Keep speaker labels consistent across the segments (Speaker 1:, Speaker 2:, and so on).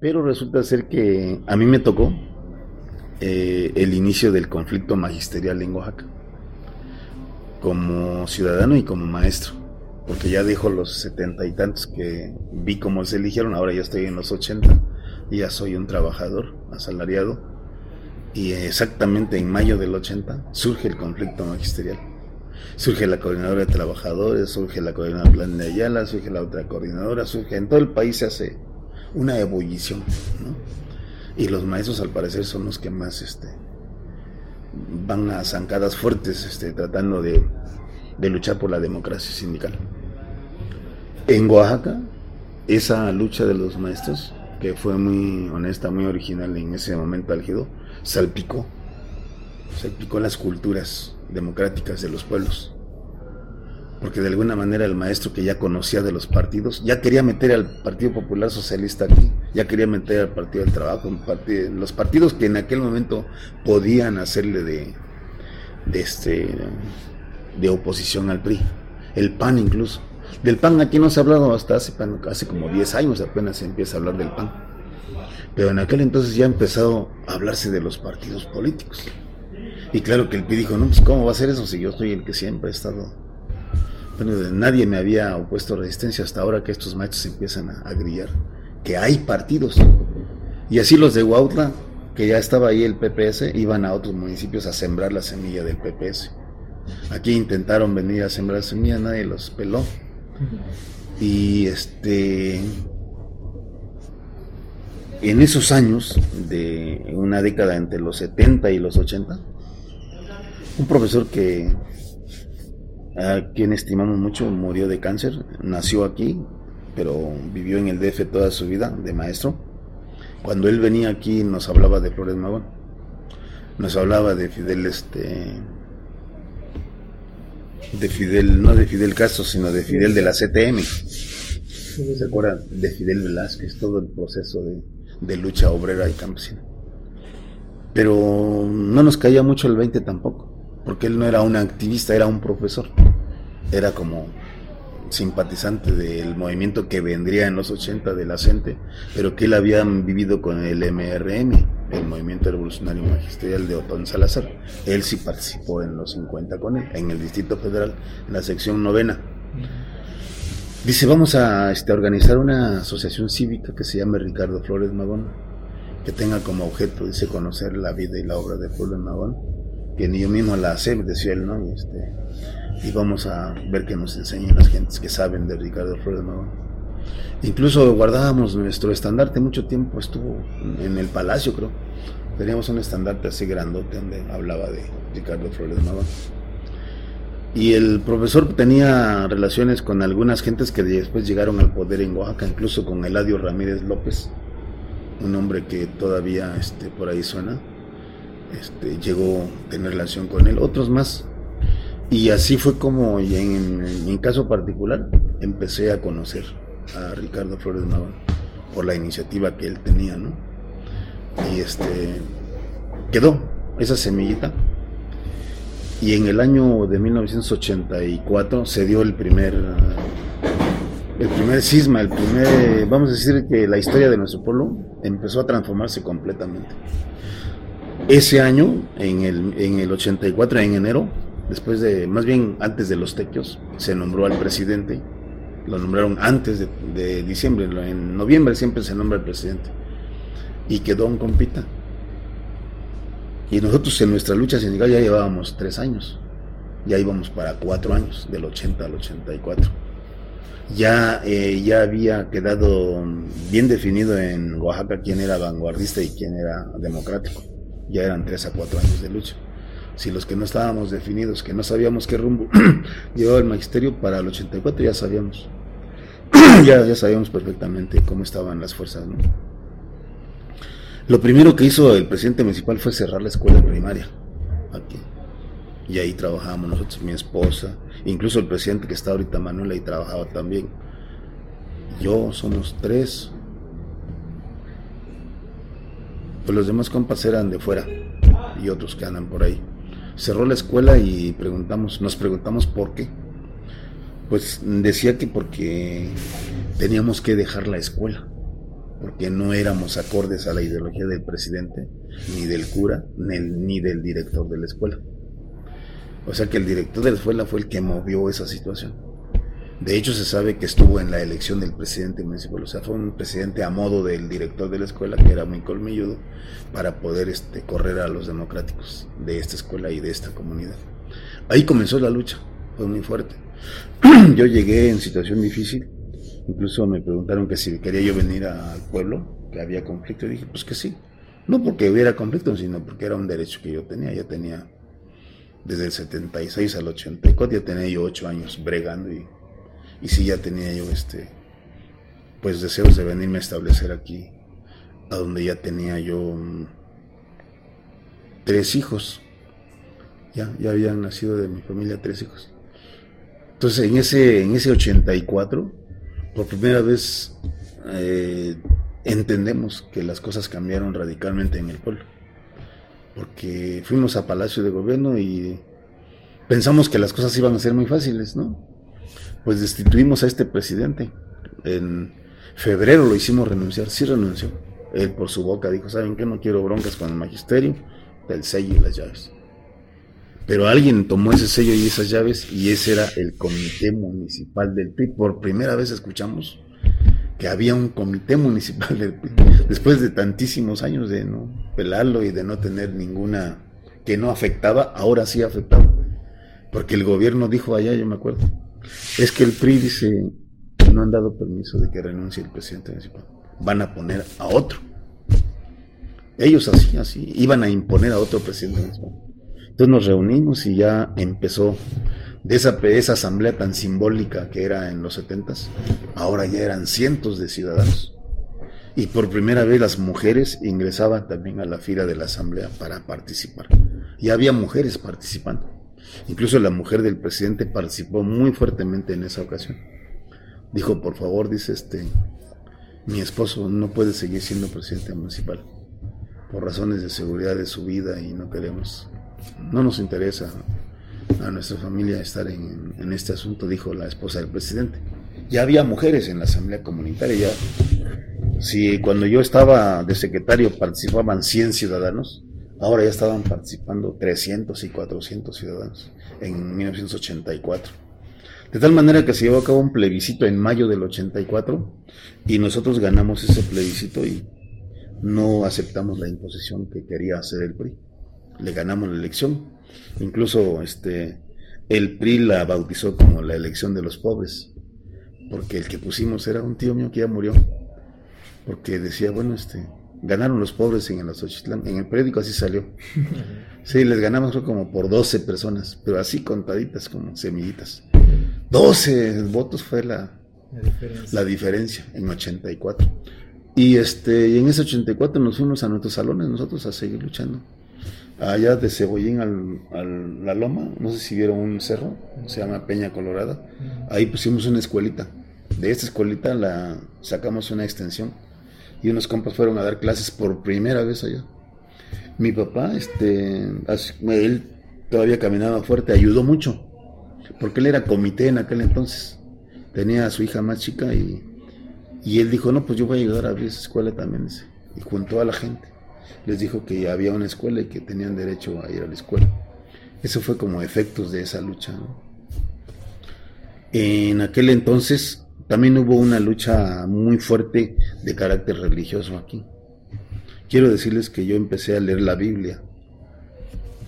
Speaker 1: Pero resulta ser que a mí me tocó eh, el inicio del conflicto magisterial en Oaxaca, como ciudadano y como maestro, porque ya dejo los setenta y tantos que vi cómo se eligieron, ahora ya estoy en los ochenta, ya soy un trabajador asalariado, y exactamente en mayo del 80 surge el conflicto magisterial. Surge la coordinadora de trabajadores, surge la coordinadora plan de Ayala, surge la otra coordinadora, surge en todo el país se hace una ebullición, ¿no? Y los maestros al parecer son los que más este, van a zancadas fuertes este, tratando de, de luchar por la democracia sindical. En Oaxaca, esa lucha de los maestros, que fue muy honesta, muy original en ese momento álgido, salpicó, salpicó las culturas democráticas de los pueblos porque de alguna manera el maestro que ya conocía de los partidos, ya quería meter al Partido Popular Socialista aquí, ya quería meter al Partido del Trabajo, los partidos que en aquel momento podían hacerle de, este, de oposición al PRI, el PAN incluso. Del PAN aquí no se ha hablado hasta hace, hace como 10 años apenas se empieza a hablar del PAN. Pero en aquel entonces ya ha empezado a hablarse de los partidos políticos. Y claro que el PRI dijo, no, pues ¿cómo va a ser eso si yo soy el que siempre ha estado nadie me había opuesto resistencia hasta ahora que estos machos empiezan a, grillar, que hay partidos. Y así los de Huautla, que ya estaba ahí el PPS, iban a otros municipios a sembrar la semilla del PPS. Aquí intentaron venir a sembrar semilla, nadie los peló. Y este en esos años de una década entre los 70 y los 80, un profesor que a quien estimamos mucho, murió de cáncer, nació aquí, pero vivió en el DF toda su vida de maestro. Cuando él venía aquí nos hablaba de Flores Magón, nos hablaba de Fidel, este, de Fidel, no de Fidel Castro, sino de Fidel de la CTM. ¿Se acuerdan? De Fidel Velázquez, todo el proceso de, de lucha obrera y campesina. Pero no nos caía mucho el 20 tampoco porque él no era un activista, era un profesor. Era como simpatizante del movimiento que vendría en los 80 de la CENTE, pero que él había vivido con el MRM, el Movimiento Revolucionario Magisterial de Otón Salazar. Él sí participó en los 50 con él, en el Distrito Federal, en la sección novena. Dice, vamos a este, organizar una asociación cívica que se llame Ricardo Flores Magón, que tenga como objeto, dice, conocer la vida y la obra de Flores Magón que ni yo mismo la sé, decía él, ¿no? Y, este, y vamos a ver que nos enseñen las gentes que saben de Ricardo Flores Magón. Incluso guardábamos nuestro estandarte, mucho tiempo estuvo en el palacio, creo. Teníamos un estandarte así grandote donde hablaba de Ricardo Flores Magón. Y el profesor tenía relaciones con algunas gentes que después llegaron al poder en Oaxaca, incluso con Eladio Ramírez López, un hombre que todavía este, por ahí suena este, llegó a tener relación con él, otros más. Y así fue como, en, mi caso particular, empecé a conocer a Ricardo Flores Magón por la iniciativa que él tenía, ¿no? Y este quedó esa semillita. Y en el año de 1984 se dio el primer el primer cisma, el primer, vamos a decir que la historia de nuestro pueblo empezó a transformarse completamente. Ese año, en el, en el 84, en enero, después de, más bien antes de los tequios, se nombró al presidente. Lo nombraron antes de, diciembre, en noviembre siempre se nombra el presidente. Y quedó un compita. Y nosotros en nuestra lucha sindical ya llevábamos tres años. Ya íbamos para cuatro años, del 80 al 84. Ya, eh, ya había quedado bien definido en Oaxaca quién era vanguardista y quién era democrático ya eran tres a cuatro años de lucha. Si los que no estábamos definidos, que no sabíamos qué rumbo llevaba el magisterio, para el 84 ya sabíamos, ya, ya sabíamos perfectamente cómo estaban las fuerzas. Lo primero que hizo el presidente municipal fue cerrar la escuela primaria aquí. Y ahí trabajábamos nosotros, mi esposa, incluso el presidente que está ahorita, Manuel, ahí trabajaba también. Yo somos tres, pues los demás compas eran de fuera y otros que andan por ahí. Cerró la escuela y preguntamos, nos preguntamos por qué. Pues decía que porque teníamos que dejar la escuela. porque no éramos acordes a la ideología del presidente, ni del cura, ni, del director de la escuela. O sea que el director de la escuela fue el que movió esa situación. De hecho, se sabe que estuvo en la elección del presidente municipal. O sea, fue un presidente a modo del director de la escuela, que era muy colmilludo, para poder este, correr a los democráticos de esta escuela y de esta comunidad. Ahí comenzó la lucha, fue muy fuerte. Yo llegué en situación difícil, Incluso me preguntaron que si quería yo venir al pueblo, que había conflicto, y dije, pues que sí. No porque hubiera conflicto, sino porque era un derecho que yo tenía. Ya tenía, desde el 76 al 84, ya tenía yo ocho años bregando y, y sí ya tenía yo este, pues deseos de venirme a establecer aquí, a donde ya tenía yo mm, tres hijos. Ya, ya habían nacido de mi familia tres hijos. Entonces en ese, en ese 84 por primera vez eh, entendemos que las cosas cambiaron radicalmente en el pueblo. Porque fuimos a Palacio de Gobierno y pensamos que las cosas iban a ser muy fáciles, ¿no? Pues destituimos a este presidente. En febrero lo hicimos renunciar, sí renunció. Él por su boca dijo, ¿saben qué? No quiero broncas con el magisterio, el sello y las llaves. Pero alguien tomó ese sello y esas llaves y ese era el comité municipal del PRI. Por primera vez escuchamos que había un comité municipal del PRI. Después de tantísimos años de no pelarlo y de no tener ninguna que no afectaba, ahora sí afectaba. Porque el gobierno dijo allá, yo me acuerdo, es que el PRI dice, no han dado permiso de que renuncie el presidente municipal. Van a poner a otro. Ellos así, así, iban a imponer a otro presidente municipal. Entonces nos reunimos y ya empezó de esa, esa asamblea tan simbólica que era en los setentas, ahora ya eran cientos de ciudadanos. Y por primera vez las mujeres ingresaban también a la fila de la asamblea para participar. Y había mujeres participando. Incluso la mujer del presidente participó muy fuertemente en esa ocasión. Dijo, por favor, dice este, mi esposo no puede seguir siendo presidente municipal por razones de seguridad de su vida y no queremos no nos interesa a nuestra familia estar en, este asunto, dijo la esposa del presidente. Ya había mujeres en la asamblea comunitaria, ya si cuando yo estaba de secretario participaban 100 ciudadanos, ahora ya estaban participando 300 y 400 ciudadanos en 1984. De tal manera que se llevó a cabo un plebiscito en mayo del 84 y nosotros ganamos ese plebiscito y no aceptamos la imposición que quería hacer el PRI le ganamos la elección. Incluso este, el PRI la bautizó como la elección de los pobres, porque el que pusimos era un tío mío que ya murió, porque decía, bueno, este, ganaron los pobres en el en el periódico así salió. Sí, les ganamos como por 12 personas, pero así contaditas como semillitas. 12 votos fue la, la diferencia. en 84. Y este, y en ese 84 nos fuimos a nuestros salones nosotros a seguir luchando allá de Cebollín al, la Loma, no sé si vieron un cerro, se llama Peña Colorada, ahí pusimos una escuelita. De esta escuelita la sacamos una extensión y unos compas fueron a dar clases por primera vez allá. Mi papá, este, él todavía caminaba fuerte, ayudó mucho, porque él era comité en aquel entonces. Tenía a su hija más chica y, y él dijo, no, pues yo voy a ayudar a abrir esa escuela también. Y juntó a la gente les dijo que había una escuela y que tenían derecho a ir a la escuela. Eso fue como efectos de esa lucha. En aquel entonces también hubo una lucha muy fuerte de carácter religioso aquí. Quiero decirles que yo empecé a leer la Biblia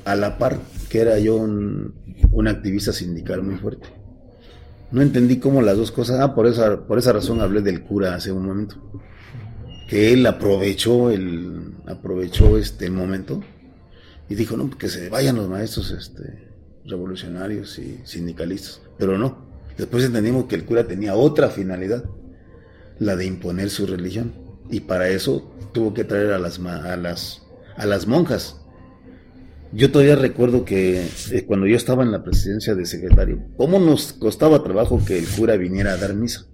Speaker 1: a la par que era yo un, activista sindical muy fuerte. No entendí cómo las dos cosas, ah, por esa, por esa razón hablé del cura hace un momento que él aprovechó el aprovechó este momento y dijo no que se vayan los maestros este revolucionarios y sindicalistas pero no después entendimos que el cura tenía otra finalidad la de imponer su religión y para eso tuvo que traer a las monjas yo todavía recuerdo que eh, cuando yo estaba en la presidencia de secretario cómo nos costaba trabajo que el cura viniera a dar misa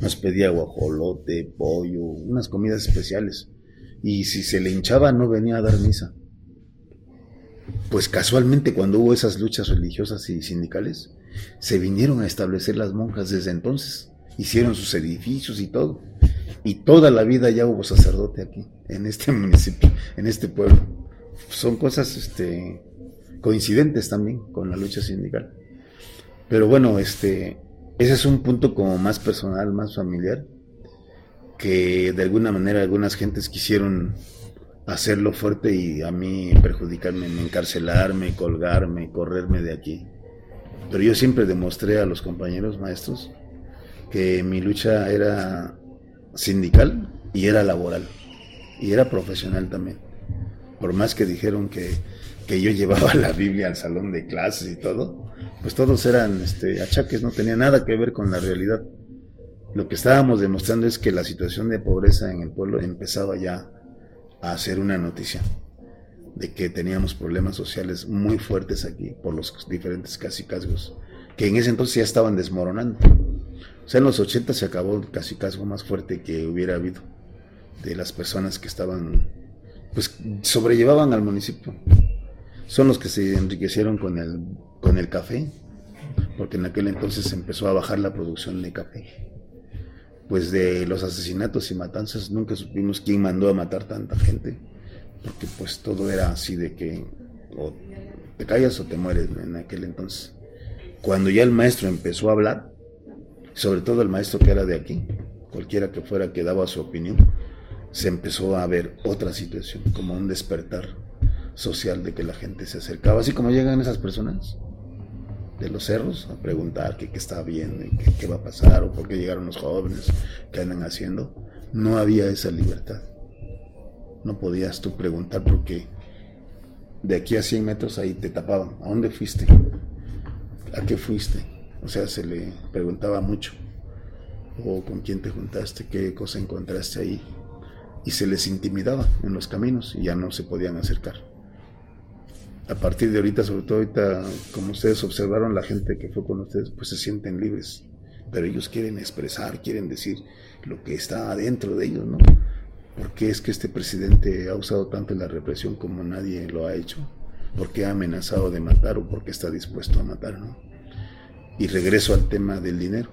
Speaker 1: nos pedía guajolote, pollo, unas comidas especiales. Y si se le hinchaba no venía a dar misa. Pues casualmente cuando hubo esas luchas religiosas y sindicales, se vinieron a establecer las monjas desde entonces. hicieron sus edificios y todo. Y toda la vida ya hubo sacerdote aquí, en este municipio, en este pueblo. Son cosas este, coincidentes también con la lucha sindical. Pero bueno, este, ese es un punto como más personal, más familiar, que de alguna manera algunas gentes quisieron hacerlo fuerte y a mí perjudicarme, encarcelarme, colgarme, correrme de aquí. Pero yo siempre demostré a los compañeros maestros que mi lucha era sindical y era laboral y era profesional también. Por más que dijeron que, que yo llevaba la Biblia al salón de clases y todo, pues todos eran este, achaques, no tenía nada que ver con la realidad. Lo que estábamos demostrando es que la situación de pobreza en el pueblo empezaba ya a hacer una noticia de que teníamos problemas sociales muy fuertes aquí por los diferentes casicazgos, que en ese entonces ya estaban desmoronando. O sea, en los 80 se acabó el casicazgo más fuerte que hubiera habido de las personas que estaban, pues sobrellevaban al municipio. Son los que se enriquecieron con el, con el café, porque en aquel entonces empezó a bajar la producción de café. Pues de los asesinatos y matanzas nunca supimos quién mandó a matar tanta gente porque pues todo era así de que o te callas o te mueres en aquel entonces. Cuando ya el maestro empezó a hablar, sobre todo el maestro que era de aquí, cualquiera que fuera que daba su opinión, se empezó a ver otra situación, como un despertar social de que la gente se acercaba, así como llegan esas personas de los cerros a preguntar qué, está qué, qué va a pasar o por qué llegaron los jóvenes, qué andan haciendo, no había esa libertad no podías tú preguntar porque de aquí a 100 metros ahí te tapaban. ¿A dónde fuiste? ¿A qué fuiste? O sea, se le preguntaba mucho. O con quién te juntaste, qué cosa encontraste ahí. Y se les intimidaba en los caminos y ya no se podían acercar. A partir de ahorita, sobre todo ahorita, como ustedes observaron, la gente que fue con ustedes, pues se sienten libres. Pero ellos quieren expresar, quieren decir lo que está adentro de ellos, ¿no? ¿Por qué es que este presidente ha usado tanto la represión como nadie lo ha hecho? ¿Por qué ha amenazado de matar o por qué está dispuesto a matar? ¿no? Y regreso al tema del dinero.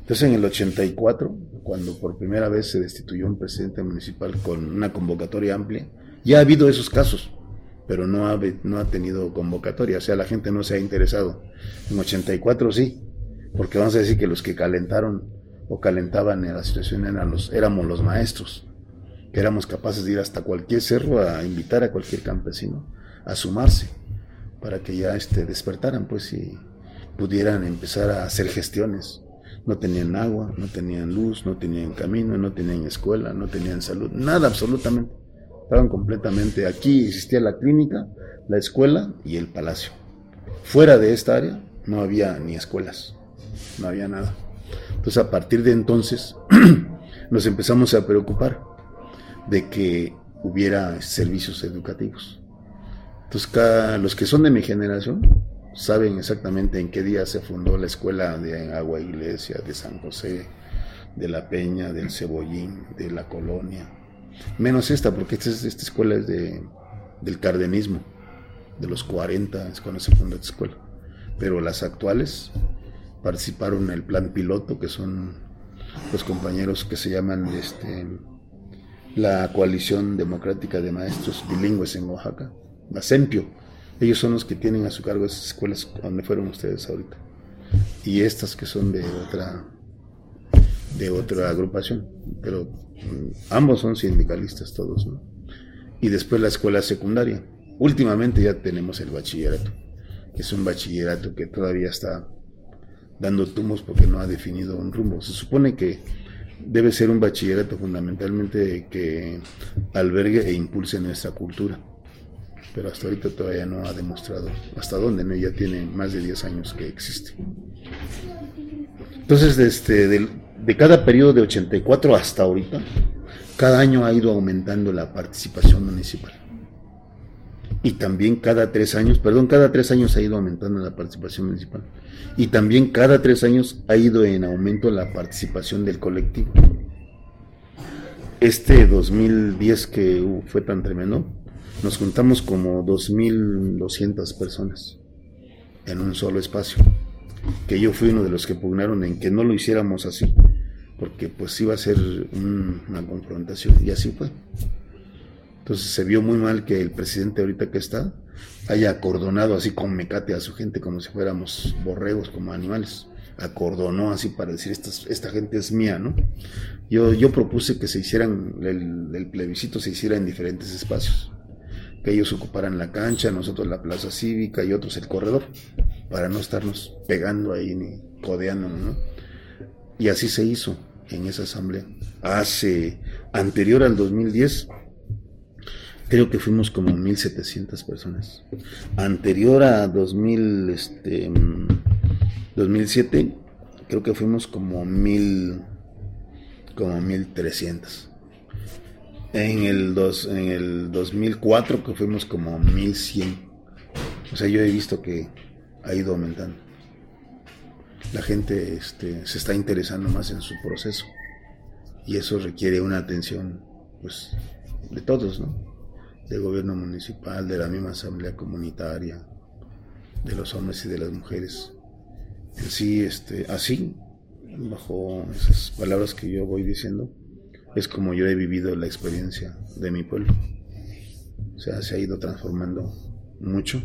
Speaker 1: Entonces en el 84, cuando por primera vez se destituyó un presidente municipal con una convocatoria amplia, ya ha habido esos casos, pero no ha, no ha tenido convocatoria, o sea, la gente no se ha interesado. En 84 sí, porque vamos a decir que los que calentaron o calentaban en la situación eran los, éramos los maestros, que éramos capaces de ir hasta cualquier cerro a invitar a cualquier campesino a sumarse para que ya este, despertaran pues y pudieran empezar a hacer gestiones. No tenían agua, no tenían luz, no tenían camino, no tenían escuela, no tenían salud, nada absolutamente. Estaban completamente aquí, existía la clínica, la escuela y el palacio. Fuera de esta área no había ni escuelas, no había nada. Entonces a partir de entonces nos empezamos a preocupar de que hubiera servicios educativos. Entonces los que son de mi generación saben exactamente en qué día se fundó la escuela de Agua Iglesia, de San José, de La Peña, del Cebollín, de la Colonia. Menos esta, porque esta, esta escuela es de, del cardenismo, de los 40 es cuando se fundó esta escuela. Pero las actuales participaron en el plan piloto, que son los compañeros que se llaman este, la Coalición Democrática de Maestros Bilingües en Oaxaca, la CEMPIO. Ellos son los que tienen a su cargo esas escuelas donde fueron ustedes ahorita. Y estas que son de otra de otra agrupación, pero mm, ambos son sindicalistas todos, ¿no? Y después la escuela secundaria. Últimamente ya tenemos el bachillerato, que es un bachillerato que todavía está dando tumos porque no ha definido un rumbo. Se supone que debe ser un bachillerato fundamentalmente que albergue e impulse nuestra cultura. Pero hasta ahorita todavía no ha demostrado hasta dónde, ¿no? ya tiene más de 10 años que existe. Entonces, este, de, de cada periodo de 84 hasta ahorita, cada año ha ido aumentando la participación municipal y también cada tres años, perdón, cada tres años ha ido aumentando la participación municipal y también cada tres años ha ido en aumento la participación del colectivo. Este 2010 que fue tan tremendo, nos juntamos como 2.200 personas en un solo espacio. que yo fui uno de los que pugnaron en que no lo hiciéramos así, porque pues iba a ser una confrontación y así fue. Entonces se vio muy mal que el presidente ahorita que está haya acordonado así con mecate a su gente como si fuéramos borregos, como animales. Acordonó así para decir, esta, esta gente es mía, ¿no? Yo, yo propuse que se hicieran, el, plebiscito se hiciera en diferentes espacios que ellos ocuparan la cancha, nosotros la plaza cívica y otros el corredor, para no estarnos pegando ahí ni codeándonos, ¿no? Y así se hizo en esa asamblea. Hace, anterior al 2010, creo que fuimos como 1.700 personas. Anterior a 2000, este, 2007, creo que fuimos como 1.000, como 1.300. En el, dos, en el 2004 que fuimos como 1100. O sea, yo he visto que ha ido aumentando. La gente este, se está interesando más en su proceso. Y eso requiere una atención pues, de todos, ¿no? Del gobierno municipal, de la misma asamblea comunitaria, de los hombres y de las mujeres. Sí, este, así, bajo esas palabras que yo voy diciendo, es como yo he vivido la experiencia de mi pueblo. O sea, se ha ido transformando mucho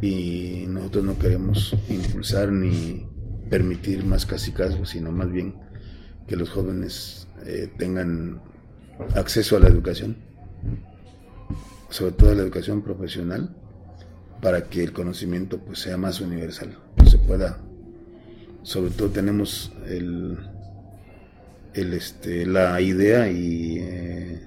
Speaker 1: y nosotros no queremos impulsar ni permitir más casicazgos, sino más bien que los jóvenes eh, tengan acceso a la educación, sobre todo la educación profesional, para que el conocimiento pues, sea más universal, se pueda, sobre todo tenemos el, el, este, la idea y eh,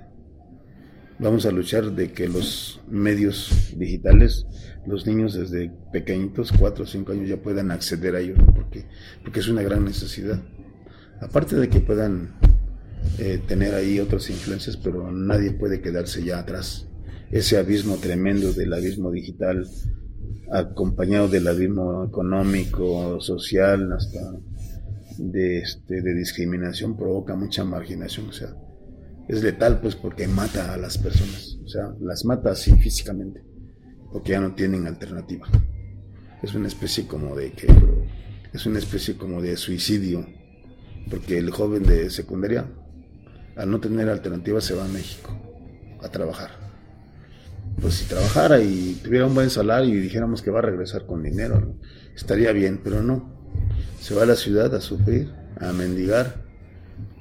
Speaker 1: vamos a luchar de que los medios digitales, los niños desde pequeñitos, 4 o 5 años, ya puedan acceder a ellos, porque, porque es una gran necesidad. Aparte de que puedan eh, tener ahí otras influencias, pero nadie puede quedarse ya atrás. Ese abismo tremendo del abismo digital, acompañado del abismo económico, social, hasta de, este, de discriminación provoca mucha marginación, o sea, es letal pues porque mata a las personas, o sea, las mata así físicamente, porque ya no tienen alternativa. Es una especie como de que, es una especie como de suicidio, porque el joven de secundaria, al no tener alternativa, se va a México a trabajar. Pues si trabajara y tuviera un buen salario y dijéramos que va a regresar con dinero, estaría bien, pero no se va a la ciudad a sufrir, a mendigar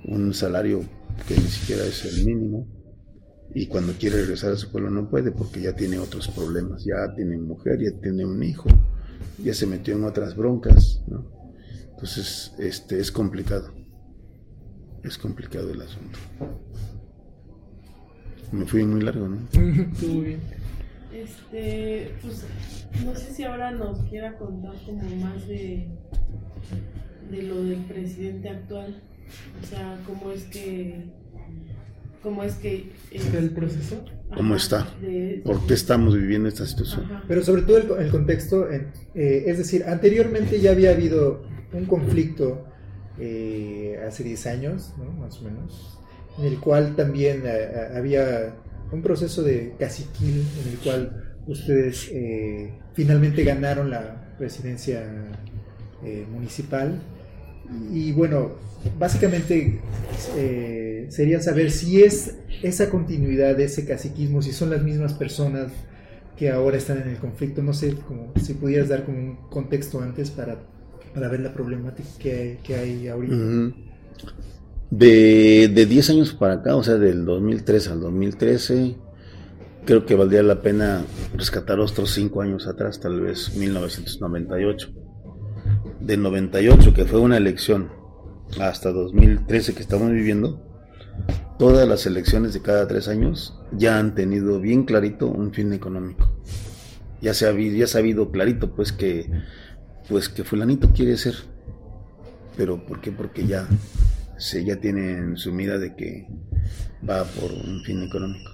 Speaker 1: un salario que ni siquiera es el mínimo y cuando quiere regresar a su pueblo no puede porque ya tiene otros problemas, ya tiene mujer, ya tiene un hijo, ya se metió en otras broncas, ¿no? Entonces, este es complicado. Es complicado el asunto. Me fui muy largo, ¿no?
Speaker 2: Estuvo bien. Este, pues no sé si ahora nos quiera contar como más de de lo del presidente actual. O sea, cómo es que... ¿Cómo es que...
Speaker 3: ¿El proceso?
Speaker 1: ¿Cómo está? ¿Por qué estamos viviendo esta situación?
Speaker 3: Pero sobre todo el, contexto, eh, es decir, anteriormente ya había habido un conflicto eh, hace 10 años, ¿no? más o menos, en el cual también eh, había un proceso de caciquil en el cual ustedes finalmente ganaron la presidencia municipal y bueno, básicamente eh, sería saber si es esa continuidad de ese caciquismo, si son las mismas personas que ahora están en el conflicto. No sé como, si pudieras dar como un contexto antes para, para ver la problemática que, que hay ahorita.
Speaker 1: de, de 10 años para acá, o sea, del 2003 al 2013, creo que valdría la pena rescatar otros 5 años atrás, tal vez 1998 de 98, que fue una elección, hasta 2013 que estamos viviendo, todas las elecciones de cada tres años ya han tenido bien clarito un fin económico. Ya se ha, ya sabido clarito pues que pues que fulanito quiere ser. Pero ¿por qué? Porque ya se ya tienen su mira de que va por un fin económico.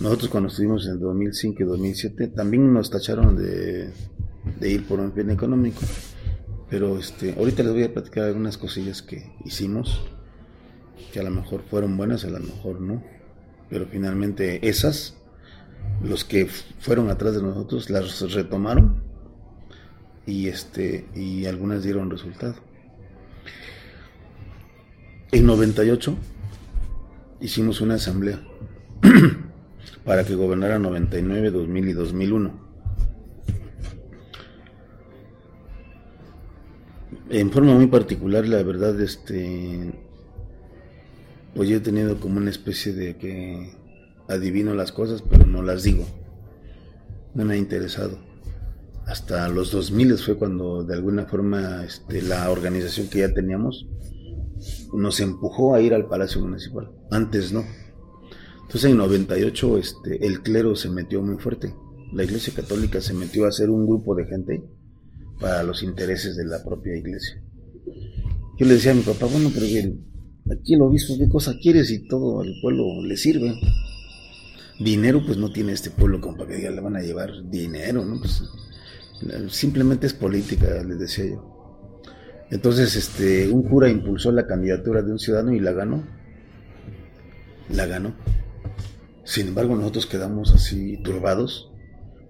Speaker 1: Nosotros cuando estuvimos en 2005 y 2007 también nos tacharon de, de ir por un fin económico. Pero este, ahorita les voy a platicar algunas cosillas que hicimos, que a lo mejor fueron buenas, a lo mejor no. Pero finalmente esas, los que fueron atrás de nosotros, las retomaron y este y algunas dieron resultado. En 98 hicimos una asamblea para que gobernara 99, 2000 y 2001. En forma muy particular, la verdad, este, pues yo he tenido como una especie de que adivino las cosas, pero no las digo. No me ha interesado. Hasta los 2000 fue cuando de alguna forma este, la organización que ya teníamos nos empujó a ir al Palacio Municipal. Antes no. Entonces en 98 este, el clero se metió muy fuerte. La Iglesia Católica se metió a hacer un grupo de gente para los intereses de la propia iglesia. Yo le decía a mi papá, bueno, pero aquí el obispo, ¿qué cosa quieres? Y todo el pueblo le sirve. Dinero, pues no tiene este pueblo como para que ya le van a llevar dinero, ¿no? Pues, simplemente es política, les decía yo. Entonces, este, un cura impulsó la candidatura de un ciudadano y la ganó. La ganó. Sin embargo, nosotros quedamos así turbados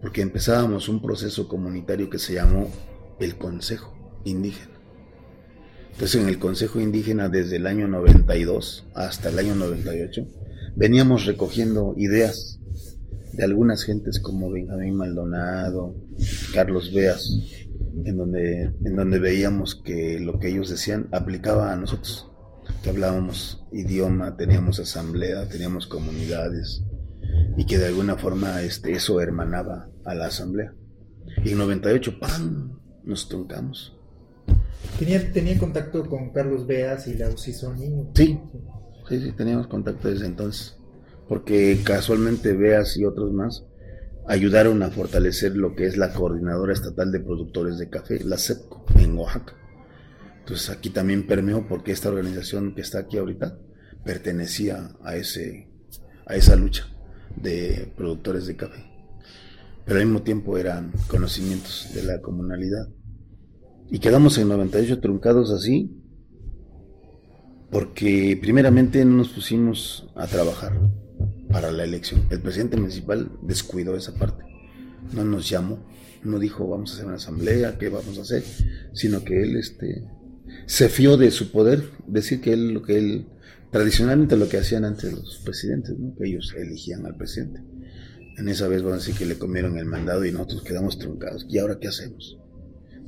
Speaker 1: porque empezábamos un proceso comunitario que se llamó el Consejo Indígena. Entonces, en el Consejo Indígena, desde el año 92 hasta el año 98, veníamos recogiendo ideas de algunas gentes como Benjamín Maldonado, Carlos Beas, en donde, en donde veíamos que lo que ellos decían aplicaba a nosotros, que hablábamos idioma, teníamos asamblea, teníamos comunidades, y que de alguna forma este, eso hermanaba a la asamblea. Y en 98, ¡pam! nos truncamos.
Speaker 3: ¿Tenía, tenía contacto con Carlos Beas y la Usisoni?
Speaker 1: Sí, sí, sí, teníamos contacto desde entonces. Porque casualmente Beas y otros más ayudaron a fortalecer lo que es la Coordinadora Estatal de Productores de Café, la CEPCO, en Oaxaca. Entonces aquí también permeó porque esta organización que está aquí ahorita pertenecía a, ese, a esa lucha de productores de café. Pero al mismo tiempo eran conocimientos de la comunalidad. Y quedamos en 98 truncados así, porque primeramente no nos pusimos a trabajar para la elección. El presidente municipal descuidó esa parte. No nos llamó, no dijo vamos a hacer una asamblea, qué vamos a hacer, sino que él este, se fió de su poder, decir que él lo que él tradicionalmente lo que hacían antes los presidentes, que ellos elegían al presidente. En esa vez, van a decir que le comieron el mandado y nosotros quedamos truncados. ¿Y ahora qué hacemos?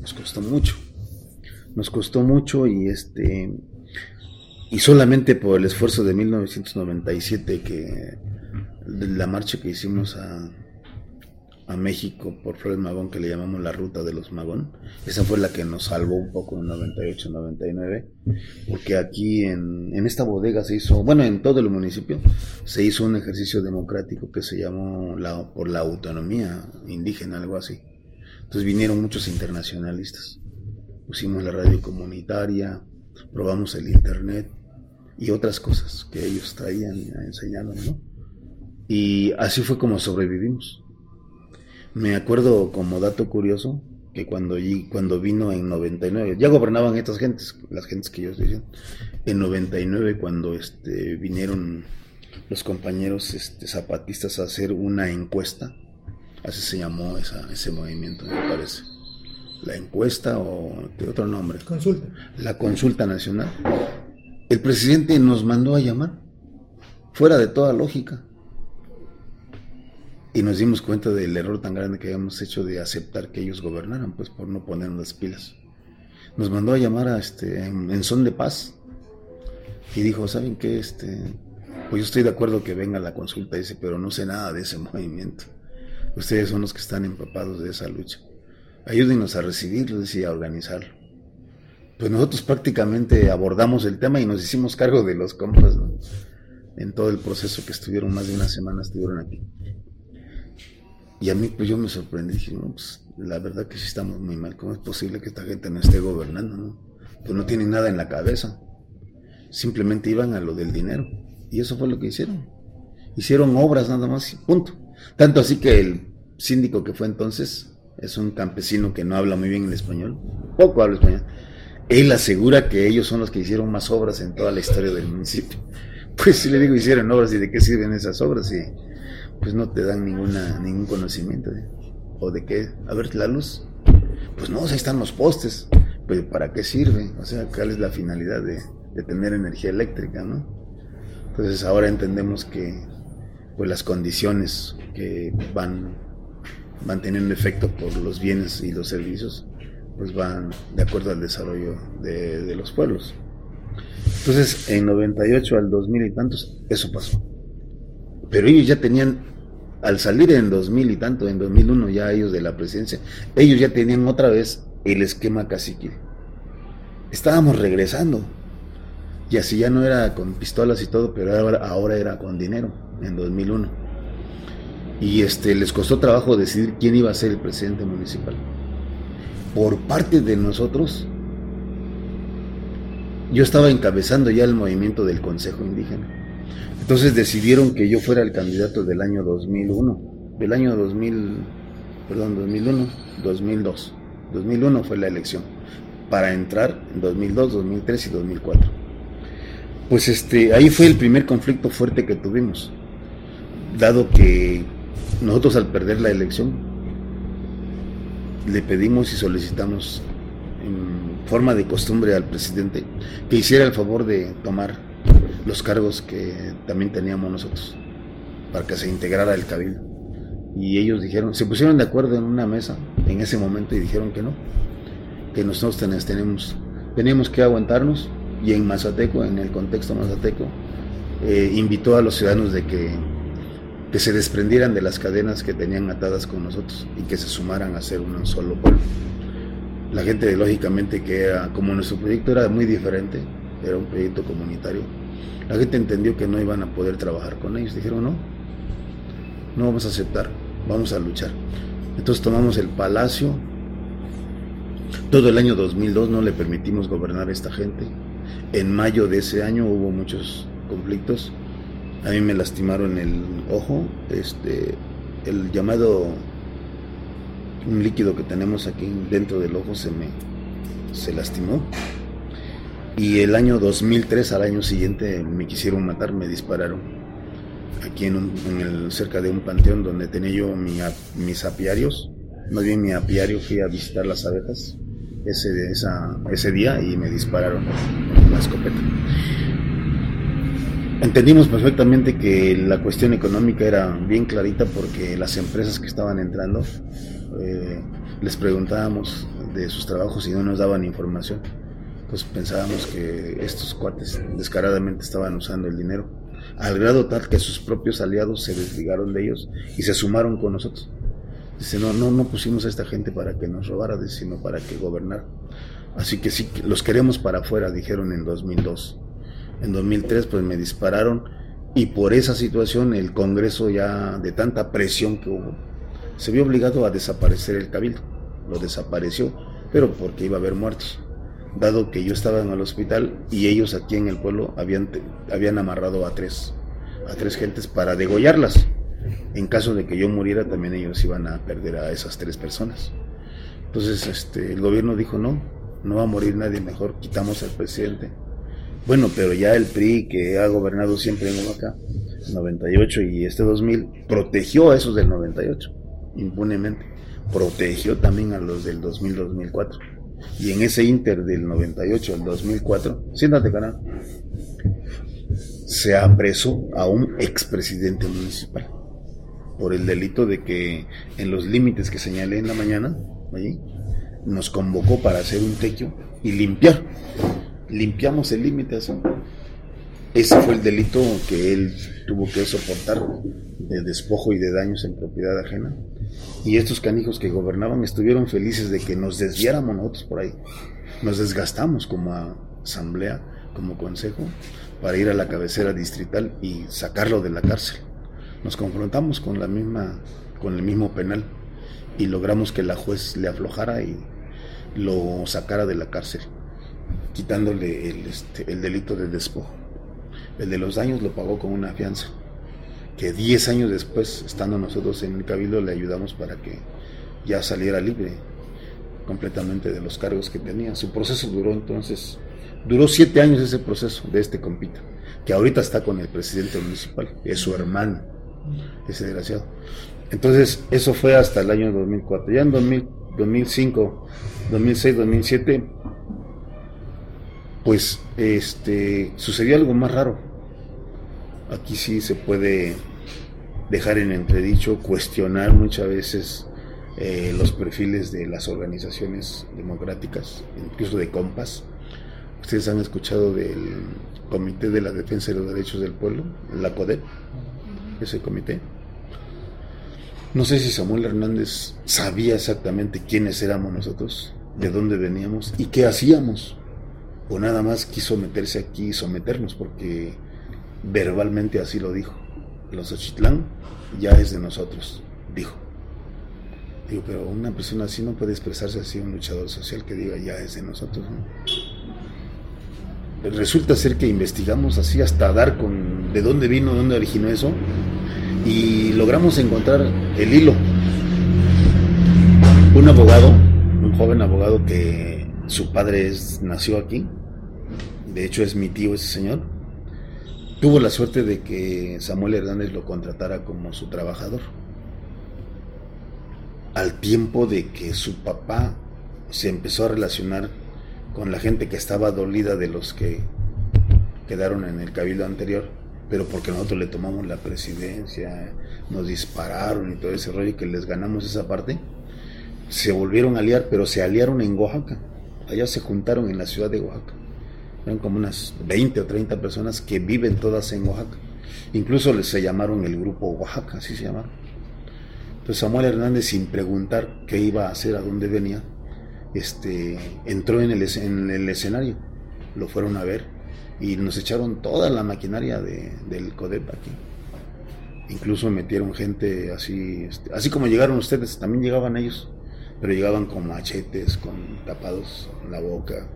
Speaker 1: Nos costó mucho. Nos costó mucho y este y solamente por el esfuerzo de 1997 que la marcha que hicimos a a México por Flores Magón, que le llamamos la ruta de los Magón. Esa fue la que nos salvó un poco en 98, 99, porque aquí en, en, esta bodega se hizo, bueno, en todo el municipio, se hizo un ejercicio democrático que se llamó la, por la autonomía indígena, algo así. Entonces vinieron muchos internacionalistas. Pusimos la radio comunitaria, probamos el internet y otras cosas que ellos traían a enseñarnos, ¿no? Y así fue como sobrevivimos me acuerdo como dato curioso que cuando, cuando vino en 99, ya gobernaban estas gentes, las gentes que ellos decían, en 99 cuando este, vinieron los compañeros este, zapatistas a hacer una encuesta, así se llamó esa, ese movimiento, me parece. La encuesta o de otro nombre.
Speaker 3: Consulta.
Speaker 1: La consulta nacional. El presidente nos mandó a llamar, fuera de toda lógica y nos dimos cuenta del error tan grande que habíamos hecho de aceptar que ellos gobernaran, pues por no poner las pilas. Nos mandó a llamar a este, en, son de paz y dijo, ¿saben qué? Este, pues yo estoy de acuerdo que venga la consulta, dice, pero no sé nada de ese movimiento. Ustedes son los que están empapados de esa lucha. Ayúdenos a recibirlo, y a organizarlo. Pues nosotros prácticamente abordamos el tema y nos hicimos cargo de los compas, En todo el proceso que estuvieron más de una semana, estuvieron aquí. Y a mí, pues yo me sorprendí, dije, no, pues la verdad que sí estamos muy mal. ¿Cómo es posible que esta gente no esté gobernando? No? Pues no tienen nada en la cabeza. Simplemente iban a lo del dinero. Y eso fue lo que hicieron. Hicieron obras nada más y punto. Tanto así que el síndico que fue entonces es un campesino que no habla muy bien el español, poco habla español. Él asegura que ellos son los que hicieron más obras en toda la historia del municipio. Pues si le digo hicieron obras y de qué sirven esas obras, y pues no te dan ninguna, ningún conocimiento. ¿O de qué? A ver, la luz. Pues no, ahí están los postes. Pero ¿para qué sirve? O sea, ¿cuál es la finalidad de, de tener energía eléctrica, no? Entonces ahora entendemos que pues las condiciones que van, van teniendo efecto por los bienes y los servicios, pues van de acuerdo al desarrollo de, de los pueblos. Entonces, en 98 al 2000 y tantos, eso pasó. Pero ellos ya tenían, al salir en 2000 y tanto, en 2001 ya ellos de la presidencia, ellos ya tenían otra vez el esquema caciquil. Estábamos regresando. Y así ya no era con pistolas y todo, pero ahora, ahora era con dinero, en 2001. Y este, les costó trabajo decidir quién iba a ser el presidente municipal. Por parte de nosotros, yo estaba encabezando ya el movimiento del Consejo Indígena. Entonces decidieron que yo fuera el candidato del año 2001, del año 2000, perdón, 2001, 2002. 2001 fue la elección para entrar en 2002, 2003 y 2004. Pues este, ahí fue el primer conflicto fuerte que tuvimos, dado que nosotros al perder la elección le pedimos y solicitamos en forma de costumbre al presidente que hiciera el favor de tomar los cargos que también teníamos nosotros para que se integrara el cabildo. Y ellos dijeron, se pusieron de acuerdo en una mesa en ese momento y dijeron que no, que nosotros tenemos, teníamos que aguantarnos y en Mazateco, en el contexto mazateco, eh, invitó a los ciudadanos de que, que se desprendieran de las cadenas que tenían atadas con nosotros y que se sumaran a ser un solo pueblo. La gente, lógicamente, que era, como nuestro proyecto era muy diferente, era un proyecto comunitario, la gente entendió que no iban a poder trabajar con ellos. Dijeron, no, no vamos a aceptar, vamos a luchar. Entonces tomamos el palacio. Todo el año 2002 no le permitimos gobernar a esta gente. En mayo de ese año hubo muchos conflictos. A mí me lastimaron el ojo, este, el llamado un líquido que tenemos aquí dentro del ojo se me se lastimó. Y el año 2003, al año siguiente, me quisieron matar, me dispararon. Aquí en, el, cerca de un panteón donde tenía yo mis apiarios. Más bien mi apiario fui a visitar las abejas ese, esa, ese día y me dispararon con la escopeta. Entendimos perfectamente que la cuestión económica era bien clarita porque las empresas que estaban entrando eh, les preguntábamos de sus trabajos y no nos daban información. Entonces pensábamos que estos cuates descaradamente estaban usando el dinero, al grado tal que sus propios aliados se desligaron de ellos y se sumaron con nosotros. Dice, no, no, no pusimos a esta gente para que nos robara, sino para que gobernara. Así que sí, los queremos para afuera, dijeron en 2002. En 2003 pues me dispararon y por esa situación el Congreso ya de tanta presión que hubo, se vio obligado a desaparecer el cabildo. Lo desapareció, pero porque iba a haber muertos. Dado que yo estaba en el hospital y ellos aquí en el pueblo habían, habían amarrado a tres, a tres gentes para degollarlas. En caso de que yo muriera, también ellos iban a perder a esas tres personas. Entonces este, el gobierno dijo, no, no va a morir nadie, mejor quitamos al presidente. Bueno, pero ya el PRI, que ha gobernado siempre en Oaxaca, 98 y este 2000, protegió a esos del 98 impunemente. Protegió también a los del 2000-2004. Y en ese inter del 98 al 2004, siéntate, canal, se apresó a un expresidente municipal por el delito de que en los límites que señalé en la mañana, nos convocó para hacer un techo y limpiar. Limpiamos el límite así. Ese fue el delito que él tuvo que soportar de despojo y de daños en propiedad ajena. Y estos canijos que gobernaban estuvieron felices de que nos desviáramos nosotros por ahí. Nos desgastamos como asamblea, como consejo, para ir a la cabecera distrital y sacarlo de la cárcel. Nos confrontamos con la misma, con el mismo penal y logramos que la juez le aflojara y lo sacara de la cárcel, quitándole el, este, el delito de despojo. El de los daños lo pagó con una fianza que 10 años después, estando nosotros en el cabildo, le ayudamos para que ya saliera libre completamente de los cargos que tenía. Su proceso duró entonces, duró 7 años ese proceso de este compita, que ahorita está con el presidente municipal, es su hermano, ese desgraciado. Entonces, eso fue hasta el año 2004. Ya en 2005, 2006, 2007, pues este sucedió algo más raro. Aquí sí se puede dejar en entredicho, cuestionar muchas veces eh, los perfiles de las organizaciones democráticas, incluso de compas. Ustedes han escuchado del Comité de la Defensa de los Derechos del Pueblo, la CODEP, ese comité. No sé si Samuel Hernández sabía exactamente quiénes éramos nosotros, de dónde veníamos y qué hacíamos. O nada más quiso meterse aquí y someternos porque verbalmente así lo dijo. Los Ochitlán ya es de nosotros, dijo. Digo, pero una persona así no puede expresarse así, un luchador social que diga ya es de nosotros. Resulta ser que investigamos así hasta dar con de dónde vino, dónde originó eso y logramos encontrar el hilo. Un abogado, un joven abogado que su padre nació aquí, de hecho es mi tío ese señor, tuvo la suerte de que Samuel Hernández lo contratara como su trabajador al tiempo de que su papá se empezó a relacionar con la gente que estaba dolida de los que quedaron en el cabildo anterior, pero porque nosotros le tomamos la presidencia, nos dispararon y todo ese rollo que les ganamos esa parte, se volvieron a aliar, pero se aliaron en Oaxaca. Allá se juntaron en la ciudad de Oaxaca. Eran como unas 20 o 30 personas que viven todas en Oaxaca. Incluso les se llamaron el grupo Oaxaca, así se llamaron. Entonces Samuel Hernández, sin preguntar qué iba a hacer, a dónde venía, este, entró en el, en el escenario. Lo fueron a ver y nos echaron toda la maquinaria del CODEP aquí. Incluso metieron gente así, este, así como llegaron ustedes, también llegaban ellos, pero llegaban con machetes, con tapados en la boca,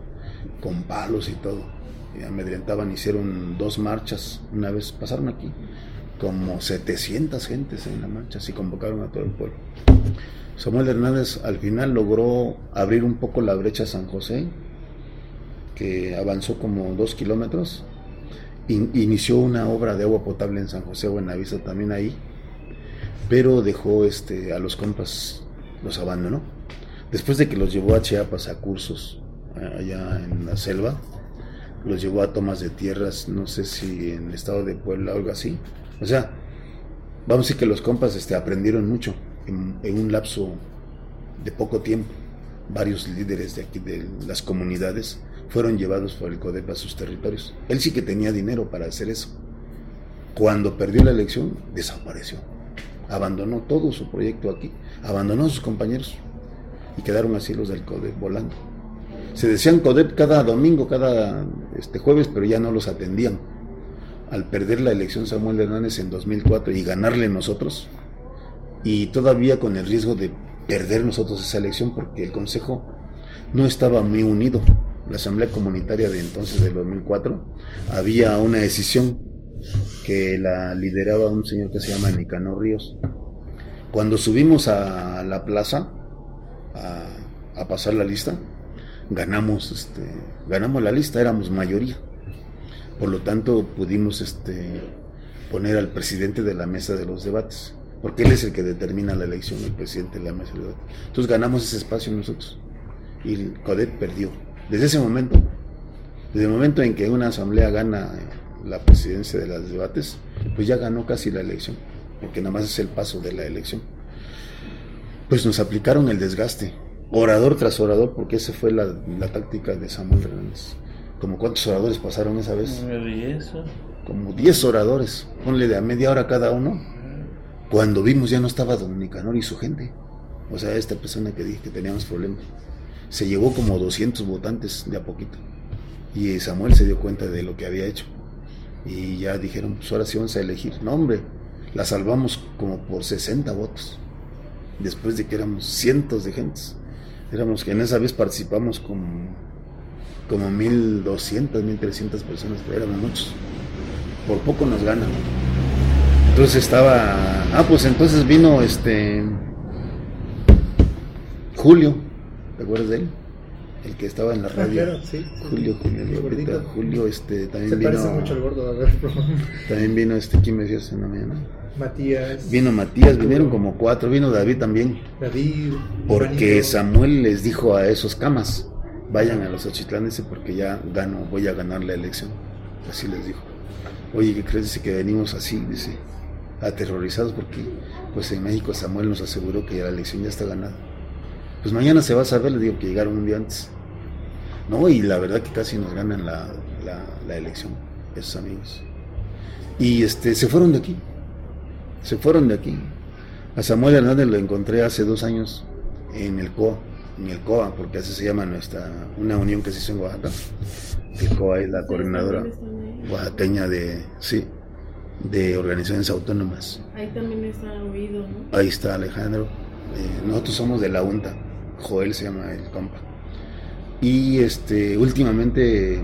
Speaker 1: con palos y todo. Y amedrentaban, hicieron dos marchas, una vez pasaron aquí, como 700 gentes en la marcha, así convocaron a todo el pueblo. Samuel Hernández al final logró abrir un poco la brecha San José, que avanzó como dos kilómetros, inició una obra de agua potable en San José, Buenavisto también ahí, pero dejó este, a los compas, los abandonó. Después de que los llevó a Chiapas a cursos, allá en la selva, los llevó a tomas de tierras, no sé si en el estado de Puebla o algo así, o sea, vamos a decir que los compas este, aprendieron mucho en, un lapso de poco tiempo. Varios líderes de aquí, de las comunidades, fueron llevados por el CODEP a sus territorios. Él sí que tenía dinero para hacer eso. Cuando perdió la elección, desapareció. Abandonó todo su proyecto aquí, abandonó a sus compañeros y quedaron así los del CODEP volando. Se decían CODEP cada domingo, cada este, jueves, pero ya no los atendían al perder la elección Samuel Hernández en 2004 y ganarle nosotros, y todavía con el riesgo de perder nosotros esa elección porque el Consejo no estaba muy unido. La Asamblea Comunitaria de entonces, del 2004, había una decisión que la lideraba un señor que se llama Nicanor Ríos. Cuando subimos a la plaza a, pasar la lista, ganamos, este, ganamos la lista, éramos mayoría. Por lo tanto, pudimos este, poner al presidente de la mesa de los debates, porque él es el que determina la elección, el presidente de la mesa de debates. Entonces ganamos ese espacio nosotros y el CODET perdió. Desde ese momento, desde el momento en que una asamblea gana la presidencia de los debates, pues ya ganó casi la elección, porque nada más es el paso de la elección. Pues nos aplicaron el desgaste, orador tras orador, porque esa fue la, la táctica de Samuel Hernández. ¿Como cuántos oradores pasaron esa vez? Como 10 oradores, ponle de a media hora cada uno. Cuando vimos ya no estaba Don Nicanor y su gente. O sea, esta persona que dije que teníamos problemas. Se llevó como 200 votantes de a poquito. Y Samuel se dio cuenta de lo que había hecho. Y ya dijeron, pues ahora sí vamos a elegir. No, hombre, la salvamos como por 60 votos. Después de que éramos cientos de gentes. Éramos que en esa vez participamos como como 1200, 1300 personas, eran muchos. Por poco nos ganan. Entonces estaba, ah, pues entonces vino este Julio, ¿te acuerdas de él? El que estaba en la radio. sí, Julio, Julio, Julio, este, también
Speaker 3: Se
Speaker 1: vino.
Speaker 3: Parece mucho al gordo, a ver,
Speaker 1: También vino este, ¿quién me decías en la mañana?
Speaker 3: Matías.
Speaker 1: Vino Matías, vinieron como cuatro, vino David también.
Speaker 3: David.
Speaker 1: Porque Samuel les dijo a esos camas, vayan a los Ochitlanes porque ya gano, voy a ganar la elección. Así les dijo. Oye, ¿qué crees? Dice que venimos así, dice, aterrorizados porque pues en México Samuel nos aseguró que ya la elección ya está ganada. Pues mañana se va a saber, les digo que llegaron un día antes. No, y la verdad que casi nos ganan la, la, elección, esos amigos. Y este, se fueron de aquí, se fueron de aquí. A Samuel Hernández lo encontré hace dos años en el COA, en el COA, porque así se llama nuestra, una unión que se hizo en Oaxaca. El COA es la coordinadora oaxaqueña de, sí, de organizaciones autónomas.
Speaker 2: Ahí también está oído, ¿no?
Speaker 1: Ahí está Alejandro. Eh, nosotros somos de la UNTA. Joel se llama el compa. Y este, últimamente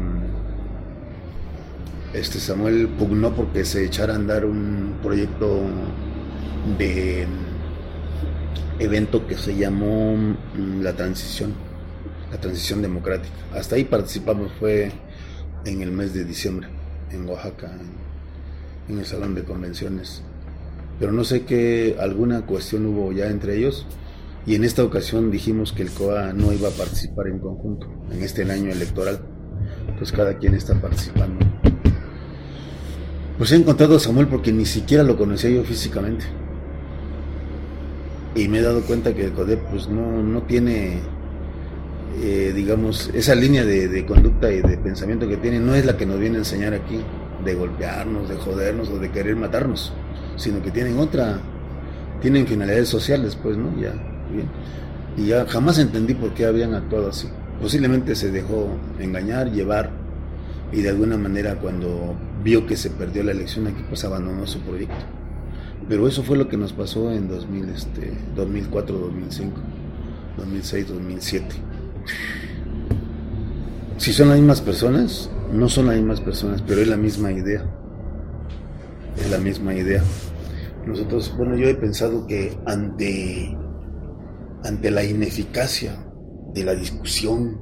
Speaker 1: este Samuel pugnó porque se echara a andar un proyecto de evento que se llamó mm, la transición, la transición democrática. Hasta ahí participamos, fue en el mes de diciembre, en Oaxaca, en, el salón de convenciones. Pero no sé qué, alguna cuestión hubo ya entre ellos y en esta ocasión dijimos que el COA no iba a participar en conjunto en este año electoral. Pues cada quien está participando. Pues he encontrado a Samuel porque ni siquiera lo conocía yo físicamente. Y me he dado cuenta que el CODEP pues no, no tiene, eh, digamos, esa línea de, de, conducta y de pensamiento que tiene, no es la que nos viene a enseñar aquí, de golpearnos, de jodernos o de querer matarnos, sino que tienen otra, tienen finalidades sociales, pues, ¿no? Ya y ya jamás entendí por qué habían actuado así. Posiblemente se dejó engañar, llevar, y de alguna manera cuando vio que se perdió la elección aquí, pues abandonó su proyecto. Pero eso fue lo que nos pasó en 2000, este, 2004, 2005, 2006, 2007. Si son las mismas personas, no son las mismas personas, pero es la misma idea. Es la misma idea. Nosotros, bueno, yo he pensado que ante ante la ineficacia de la discusión,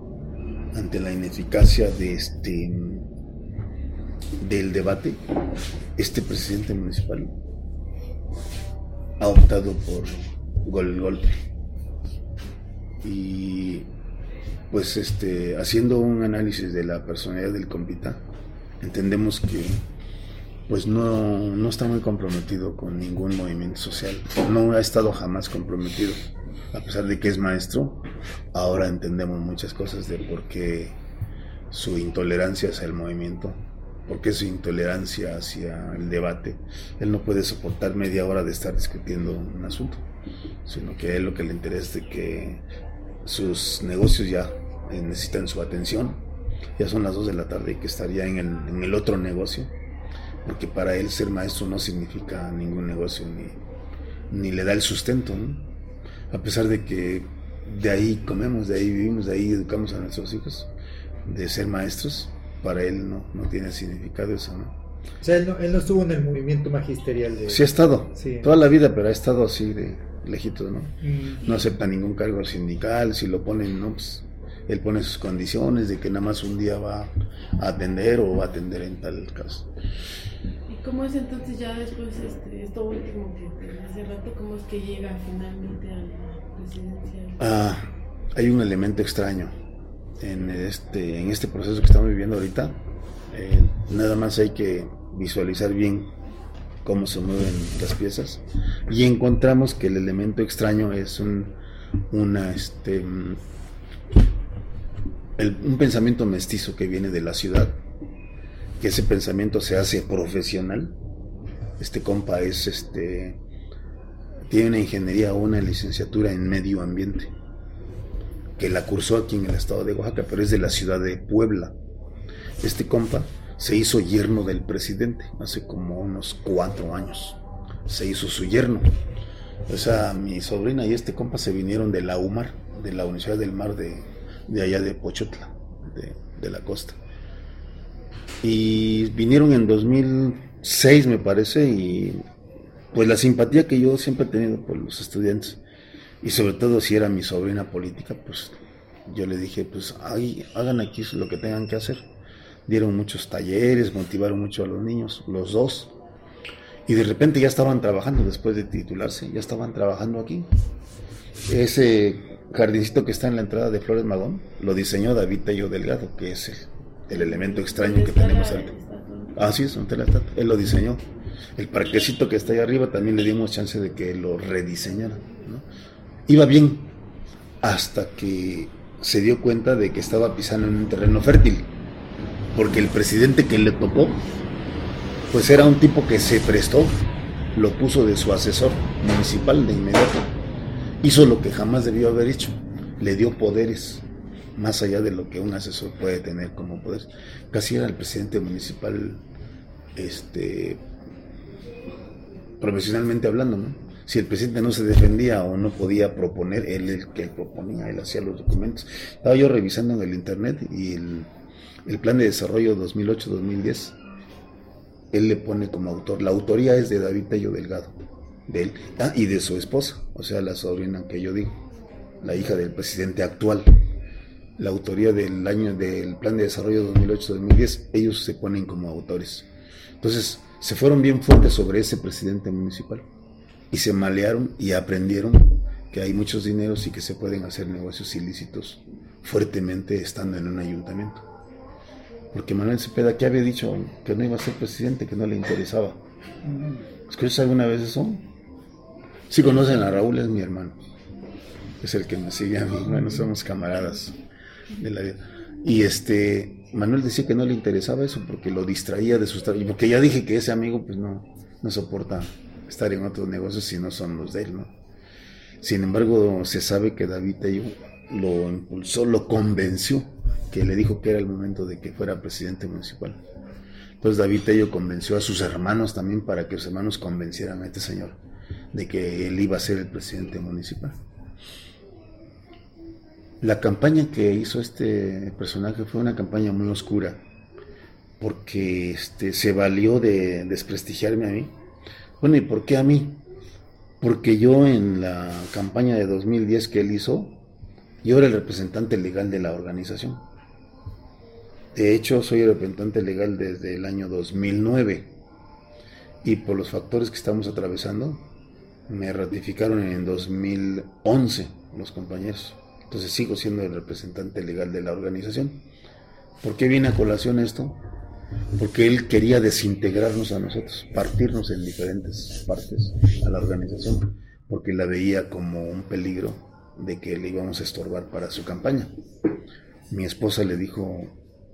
Speaker 1: ante la ineficacia de este del debate, este presidente municipal ha optado por el golpe. Y pues este haciendo un análisis de la personalidad del compita, entendemos que pues no, no está muy comprometido con ningún movimiento social, no ha estado jamás comprometido a pesar de que es maestro, ahora entendemos muchas cosas de por qué su intolerancia hacia el movimiento, por qué su intolerancia hacia el debate. Él no puede soportar media hora de estar discutiendo un asunto, sino que a él lo que le interesa es que sus negocios ya necesitan su atención. Ya son las 2 de la tarde y que estaría en el, en el otro negocio, porque para él ser maestro no significa ningún negocio ni, ni le da el sustento. A pesar de que de ahí comemos, de ahí vivimos, de ahí educamos a nuestros hijos, de ser maestros, para él no, no tiene significado eso, ¿no?
Speaker 3: O sea, él no, él no estuvo en el movimiento magisterial de...
Speaker 1: Sí ha estado, toda la vida, pero ha estado así de lejito, ¿no? Mm. No acepta ningún cargo sindical, si lo ponen, ¿no? Pues, él pone sus condiciones de que nada más un día va a atender o va a atender en tal caso.
Speaker 2: ¿Y cómo es entonces ya después este, esto último que hace rato, cómo es que llega finalmente a la presidencia?
Speaker 1: Ah, hay un elemento extraño en este, en este proceso que estamos viviendo ahorita. Eh, nada más hay que visualizar bien cómo se mueven las piezas y encontramos que el elemento extraño es un, una, este, un pensamiento mestizo que viene de la ciudad, que ese pensamiento se hace profesional. Este compa es este tiene una ingeniería una licenciatura en medio ambiente, que la cursó aquí en el estado de Oaxaca, pero es de la ciudad de Puebla. Este compa se hizo yerno del presidente hace como unos cuatro años. Se hizo su yerno. O sea, mi sobrina y este compa se vinieron de la UMAR, de la Universidad del Mar de, de allá de Pochotla, de, la costa. Y vinieron en 2006, me parece, y pues la simpatía que yo siempre he tenido por los estudiantes, y sobre todo si era mi sobrina política, pues yo le dije, pues ahí, hagan aquí lo que tengan que hacer. Dieron muchos talleres, motivaron mucho a los niños, los dos. Y de repente ya estaban trabajando después de titularse, ya estaban trabajando aquí. Ese jardincito que está en la entrada de Flores Magón lo diseñó David Tello Delgado, que es el, elemento extraño que tenemos aquí. Ah, sí, es Él lo diseñó. El parquecito que está ahí arriba también le dimos chance de que lo rediseñara. Iba bien hasta que se dio cuenta de que estaba pisando en un terreno fértil. Porque el presidente que le tocó, pues era un tipo que se prestó, lo puso de su asesor municipal de inmediato. Hizo lo que jamás debió haber hecho. Le dio poderes más allá de lo que un asesor puede tener como poder. Casi era el presidente municipal, este, profesionalmente hablando, ¿no? Si el presidente no se defendía o no podía proponer, él el que proponía, él hacía los documentos. Estaba yo revisando en el internet y el, plan de desarrollo 2008-2010, él le pone como autor. La autoría es de David Tello Delgado, de él, ah, y de su esposa, o sea, la sobrina que yo digo, la hija del presidente actual la autoría del año del plan de desarrollo 2008-2010, ellos se ponen como autores. Entonces, se fueron bien fuertes sobre ese presidente municipal y se malearon y aprendieron que hay muchos dineros y que se pueden hacer negocios ilícitos fuertemente estando en un ayuntamiento. Porque Manuel Cepeda, que había dicho que no iba a ser presidente, que no le interesaba. ¿Escuchas alguna vez eso? Sí conocen a Raúl, es mi hermano. Es el que me sigue a mí. Bueno, somos camaradas de la vida. Y este, Manuel decía que no le interesaba eso porque lo distraía de sus y porque ya dije que ese amigo pues no, no soporta estar en otros negocios si no son los de él, ¿no? Sin embargo, se sabe que David Tello lo impulsó, lo convenció, que le dijo que era el momento de que fuera presidente municipal. Entonces David Tello convenció a sus hermanos también para que los hermanos convencieran a este señor de que él iba a ser el presidente municipal. La campaña que hizo este personaje fue una campaña muy oscura, porque este, se valió de desprestigiarme a mí. Bueno, ¿y por qué a mí? Porque yo en la campaña de 2010 que él hizo, yo era el representante legal de la organización. De hecho, soy el representante legal desde el año 2009 y por los factores que estamos atravesando, me ratificaron en 2011 los compañeros. Entonces sigo siendo el representante legal de la organización. ¿Por qué viene a colación esto? Porque él quería desintegrarnos a nosotros, partirnos en diferentes partes a la organización, porque la veía como un peligro de que le íbamos a estorbar para su campaña. Mi esposa le dijo,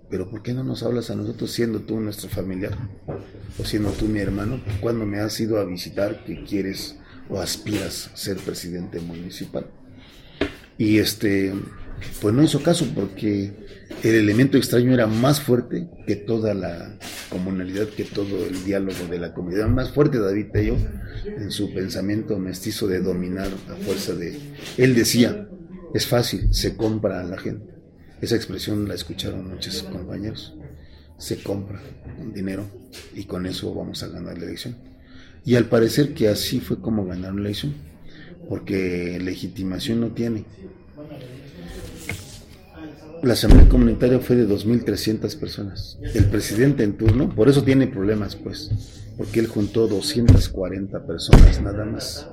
Speaker 1: pero ¿por qué no nos hablas a nosotros siendo tú nuestro familiar? O siendo tú mi hermano, cuando me has ido a visitar que quieres o aspiras ser presidente municipal? Y este, pues no hizo caso porque el elemento extraño era más fuerte que toda la comunalidad, que todo el diálogo de la comunidad. Más fuerte David Tello en su pensamiento mestizo de dominar a fuerza de... Él decía, es fácil, se compra a la gente. Esa expresión la escucharon muchos compañeros. Se compra con dinero y con eso vamos a ganar la elección. Y al parecer que así fue como ganaron la elección porque legitimación no tiene. La asamblea comunitaria fue de 2.300 personas. El presidente en turno, por eso tiene problemas, pues, porque él juntó 240 personas nada más.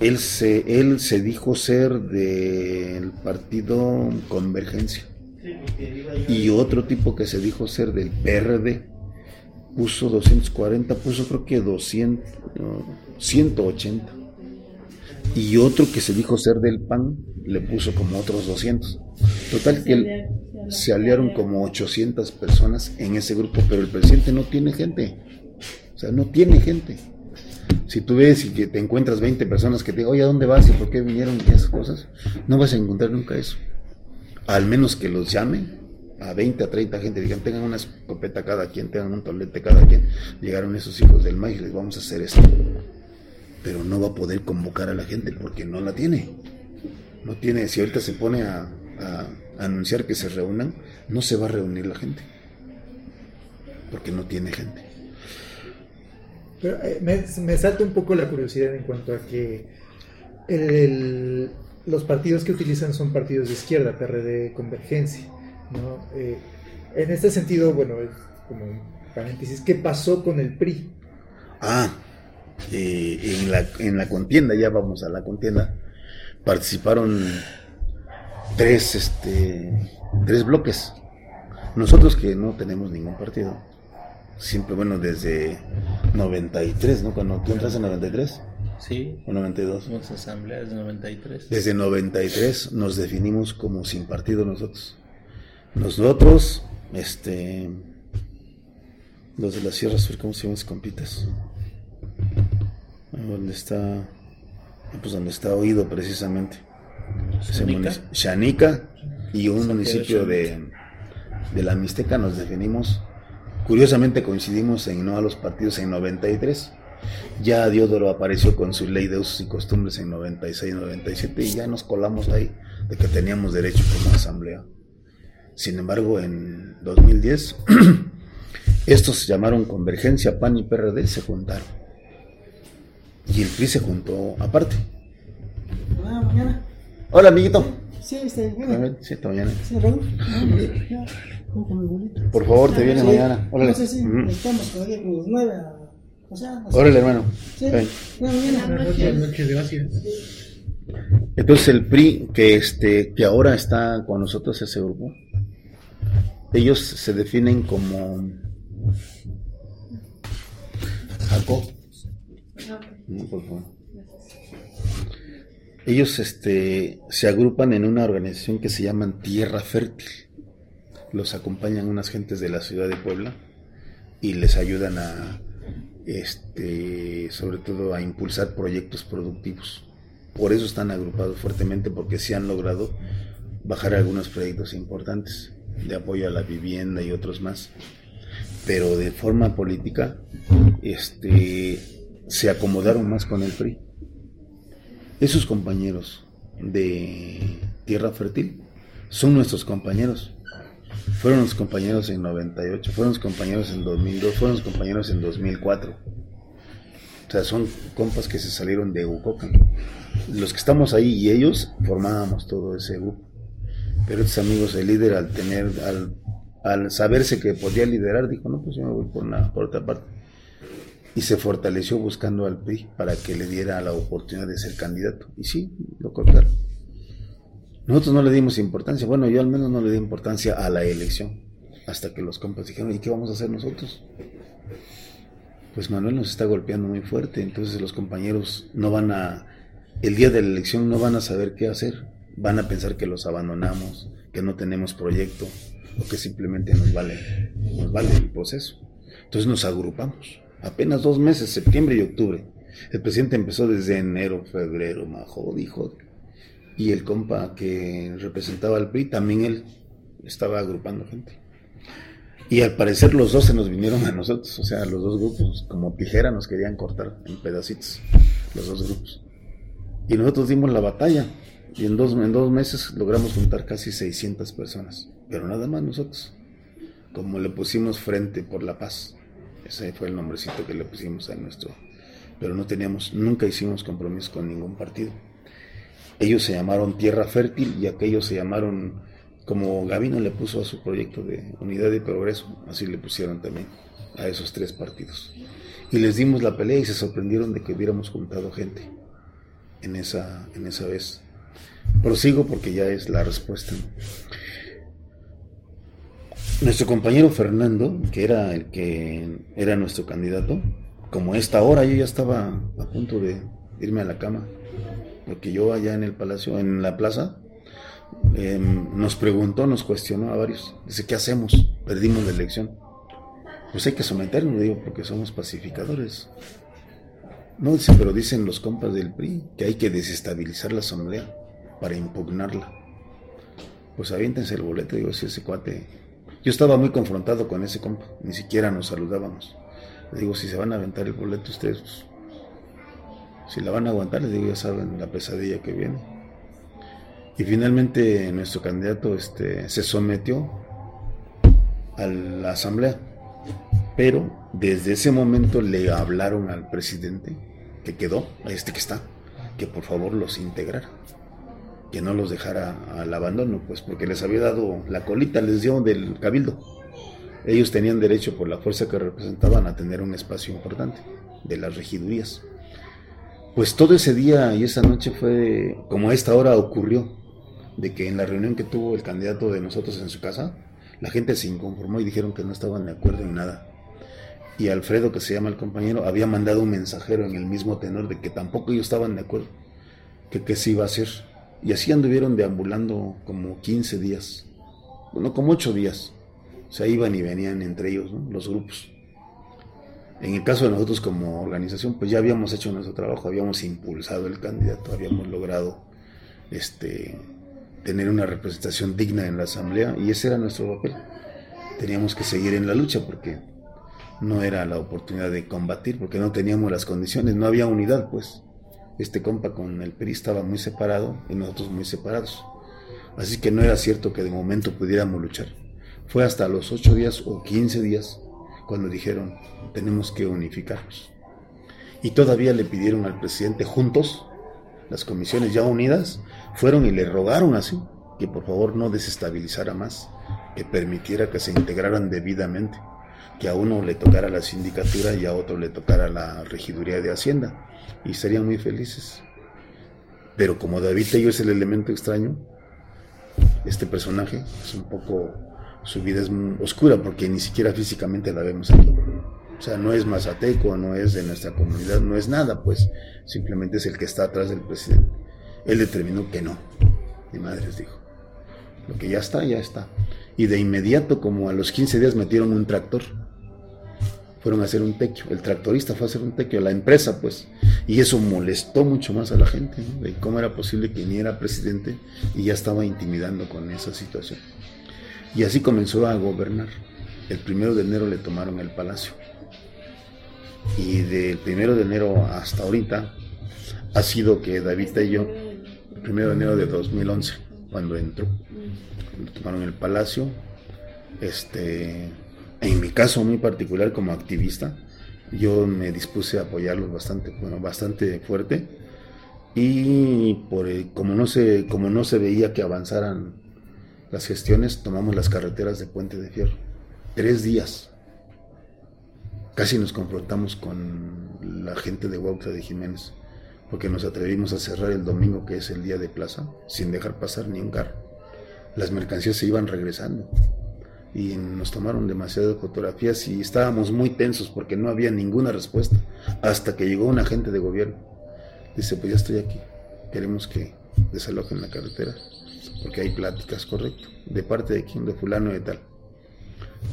Speaker 1: Él se, él se dijo ser del partido Convergencia. Y otro tipo que se dijo ser del PRD puso 240, puso creo que 200, 180. Y otro que se dijo ser del PAN le puso como otros 200. Total que se aliaron como 800 personas en ese grupo, pero el presidente no tiene gente. O sea, no tiene gente. Si tú ves y que te encuentras 20 personas que te digan, oye, ¿a dónde vas y por qué vinieron y esas cosas? No vas a encontrar nunca eso. Al menos que los llamen a 20, a 30 gente, digan, tengan una escopeta cada quien, tengan un tolete cada quien. Llegaron esos hijos del maíz les vamos a hacer esto pero no va a poder convocar a la gente porque no la tiene. No tiene, si ahorita se pone a, anunciar que se reúnan, no se va a reunir la gente, porque no tiene gente.
Speaker 3: Pero eh, me, salta un poco la curiosidad en cuanto a que los partidos que utilizan son partidos de izquierda, PRD, Convergencia. ¿No? Eh, en este sentido, bueno, es como paréntesis, ¿qué pasó con el PRI?
Speaker 1: Ah, eh, en, la, en la contienda, ya vamos a la contienda, participaron tres, este, tres bloques. Nosotros que no tenemos ningún partido, siempre, bueno, desde 93, ¿no? Cuando tú entras en 93.
Speaker 4: Sí.
Speaker 1: O 92.
Speaker 4: Las asambleas de 93.
Speaker 1: Desde 93 nos definimos como sin partido nosotros. Nosotros, este, los de la Sierra Sur, ¿cómo se llaman compitas? ¿Dónde está? Pues donde está oído precisamente. Xanica y un municipio de, de la Mixteca nos definimos. Curiosamente coincidimos en no a los partidos en 93. Ya Diodoro apareció con su ley de usos y costumbres en 96-97 y ya nos colamos ahí de que teníamos derecho como asamblea. Sin embargo, en 2010, estos se llamaron Convergencia, PAN y PRD, se juntaron. Y el PRI se juntó aparte.
Speaker 5: Ah, mañana.
Speaker 1: Hola, amiguito.
Speaker 5: Sí, este, bueno.
Speaker 1: Sí, esta mañana.
Speaker 5: Sí, Raúl. Ah, bolito.
Speaker 1: Por favor, te viene
Speaker 5: Sí.
Speaker 1: mañana. Órale.
Speaker 5: No sé si estamos todavía con los nueve a... O sea, así.
Speaker 1: Órale, hermano.
Speaker 5: Sí, no.
Speaker 2: Buenas noches.
Speaker 3: noches, gracias.
Speaker 1: Entonces el PRI, que este, que ahora está con nosotros ese grupo, ellos se definen como Jacob. No, por favor. Ellos este, se agrupan en una organización que se llaman Tierra Fértil. Los acompañan unas gentes de la ciudad de Puebla y les ayudan a, este, sobre todo, a impulsar proyectos productivos. Por eso están agrupados fuertemente, porque sí han logrado bajar algunos proyectos importantes de apoyo a la vivienda y otros más. Pero de forma política, este, se acomodaron más con el PRI. Esos compañeros de Tierra Fértil son nuestros compañeros. Fueron los compañeros en 98, fueron los compañeros en 2002, fueron los compañeros en 2004. O sea, son compas que se salieron de Ucoca. Los que estamos ahí y ellos formábamos todo ese grupo. Pero estos amigos, el líder al tener, al, al saberse que podía liderar, dijo, no, pues yo me voy por, una, por otra parte. Y se fortaleció buscando al PRI para que le diera la oportunidad de ser candidato. Y sí, lo cortaron. Nosotros no le dimos importancia, bueno, yo al menos no le di importancia a la elección, hasta que los compas dijeron, ¿y qué vamos a hacer nosotros? Pues Manuel nos está golpeando muy fuerte, entonces los compañeros no van a, el día de la elección no van a saber qué hacer, van a pensar que los abandonamos, que no tenemos proyecto, o que simplemente nos vale, nos vale el proceso. Entonces nos agrupamos, apenas dos meses, septiembre y octubre. El presidente empezó desde enero, febrero, majo, dijo, y el compa que representaba al PRI, también él estaba agrupando gente. Y al parecer los dos se nos vinieron a nosotros, o sea, los dos grupos, como tijera nos querían cortar en pedacitos, los dos grupos. Y nosotros dimos la batalla, y en dos, en dos meses logramos juntar casi 600 personas, pero nada más nosotros, como le pusimos Frente por la Paz, ese fue el nombrecito que le pusimos a nuestro, pero no teníamos, nunca hicimos compromiso con ningún partido. Ellos se llamaron Tierra Fértil y aquellos se llamaron, como Gavino le puso a su proyecto de Unidad y Progreso, así le pusieron también a esos tres partidos. Y les dimos la pelea y se sorprendieron de que hubiéramos juntado gente en esa, en esa vez. Prosigo porque ya es la respuesta. Nuestro compañero Fernando, que era el que era nuestro candidato, como esta hora yo ya estaba a punto de irme a la cama, porque yo allá en el palacio, en la plaza, eh, nos preguntó, nos cuestionó a varios. Dice, ¿qué hacemos? Perdimos la elección. Pues hay que someternos, digo, porque somos pacificadores. No, dice, pero dicen los compas del PRI que hay que desestabilizar la asamblea para impugnarla. Pues aviéntense el boleto, digo, si ese cuate. Yo estaba muy confrontado con ese compa, ni siquiera nos saludábamos. Le digo, si se van a aventar el boleto ustedes, pues, si la van a aguantar, les digo, ya saben la pesadilla que viene. Y finalmente nuestro candidato este, se sometió a la asamblea. Pero desde ese momento le hablaron al presidente que quedó, a este que está, que por favor los integrara, que no los dejara al abandono, pues porque les había dado la colita, les dio del cabildo. ellos tenían derecho por la fuerza que representaban a tener un espacio importante de las regidurías. Pues todo ese día y esa noche fue como a esta hora ocurrió, de que en la reunión que tuvo el candidato de nosotros en su casa, la gente se inconformó y dijeron que no estaban de acuerdo en nada. Y Alfredo, que se llama el compañero, había mandado un mensajero en el mismo tenor de que tampoco ellos estaban de acuerdo, que qué se iba a hacer. Y así anduvieron deambulando como 15 días, bueno, como 8 días. O sea, iban y venían entre ellos, ¿no? los grupos. En el caso de nosotros como organización, pues ya habíamos hecho nuestro trabajo, habíamos impulsado el candidato, habíamos logrado este, tener una representación digna en la asamblea y ese era nuestro papel. Teníamos que seguir en la lucha porque no era la oportunidad de combatir, porque no teníamos las condiciones, no había unidad, pues. Este compa con el PRI estaba muy separado y nosotros muy separados. Así que no era cierto que de momento pudiéramos luchar. Fue hasta los 8 días o 15 días cuando dijeron, tenemos que unificarnos. Y todavía le pidieron al presidente juntos, las comisiones ya unidas, fueron y le rogaron así, que por favor no desestabilizara más, que permitiera que se integraran debidamente, que a uno le tocara la sindicatura y a otro le tocara la regiduría de Hacienda, y serían muy felices. Pero como David Tello es el elemento extraño, este personaje es un poco su vida es oscura porque ni siquiera físicamente la vemos aquí. O sea, no es mazateco, no es de nuestra comunidad, no es nada, pues simplemente es el que está atrás del presidente. Él determinó que no. Mi madre les dijo, lo que ya está, ya está. Y de inmediato, como a los 15 días, metieron un tractor. Fueron a hacer un tequio. El tractorista fue a hacer un tequio, la empresa, pues. Y eso molestó mucho más a la gente, ¿no? De cómo era posible que ni era presidente y ya estaba intimidando con esa situación. Y así comenzó a gobernar. El primero de enero le tomaron el palacio. Y del primero de enero hasta ahorita ha sido que David Tello, el primero de enero de 2011, cuando entró, le tomaron el palacio. Este, en mi caso muy particular como activista, yo me dispuse a apoyarlos bastante, bueno, bastante fuerte. Y por como no se, como no se veía que avanzaran las gestiones, tomamos las carreteras de Puente de Fierro. Tres días. Casi nos confrontamos con la gente de Huautla de Jiménez, porque nos atrevimos a cerrar el domingo, que es el día de plaza, sin dejar pasar ni un carro. Las mercancías se iban regresando y nos tomaron demasiadas fotografías y estábamos muy tensos porque no había ninguna respuesta hasta que llegó un agente de gobierno. Dice, pues ya estoy aquí, queremos que desalojen la carretera porque hay pláticas, correcto, de parte de quién, de fulano y tal.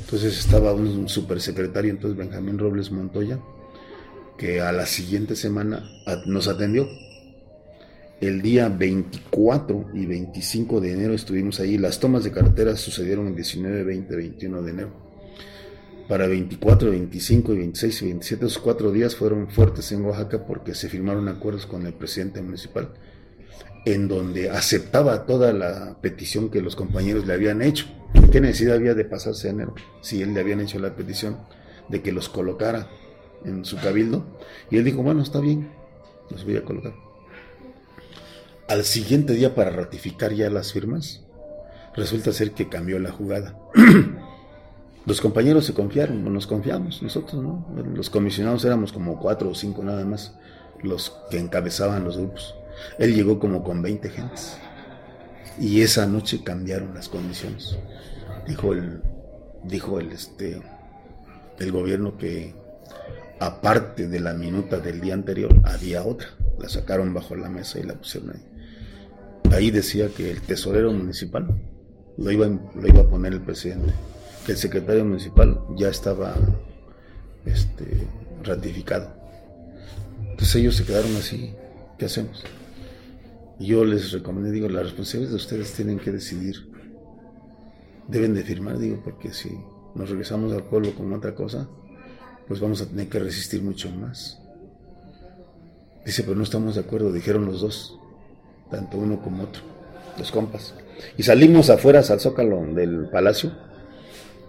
Speaker 1: Entonces estaba un supersecretario, entonces Benjamín Robles Montoya, que a la siguiente semana nos atendió. El día 24 y 25 de enero estuvimos ahí. Las tomas de carreteras sucedieron el 19, 20, 21 de enero. Para 24, 25 y 26 y 27, esos cuatro días fueron fuertes en Oaxaca porque se firmaron acuerdos con el presidente municipal en donde aceptaba toda la petición que los compañeros le habían hecho. ¿Qué necesidad había de pasarse enero si él le habían hecho la petición de que los colocara en su cabildo? Y él dijo, bueno, está bien, los voy a colocar. Al siguiente día para ratificar ya las firmas, resulta ser que cambió la jugada. Los compañeros se confiaron, nos confiamos nosotros, ¿no? Los comisionados éramos como cuatro o cinco nada más, los que encabezaban los grupos. Él llegó como con 20 gentes. Y esa noche cambiaron las condiciones. Dijo el, dijo el, este, el gobierno que aparte de la minuta del día anterior había otra. La sacaron bajo la mesa y la pusieron ahí. Ahí decía que el tesorero municipal lo iba, lo iba a poner el presidente. Que el secretario municipal ya estaba este, ratificado. Entonces ellos se quedaron así. ¿Qué hacemos? yo les recomendé, digo, las responsabilidades de ustedes tienen que decidir. Deben de firmar, digo, porque si nos regresamos al pueblo con otra cosa, pues vamos a tener que resistir mucho más. Dice, pero no estamos de acuerdo, dijeron los dos, tanto uno como otro, los compas. Y salimos afuera al zócalo del palacio,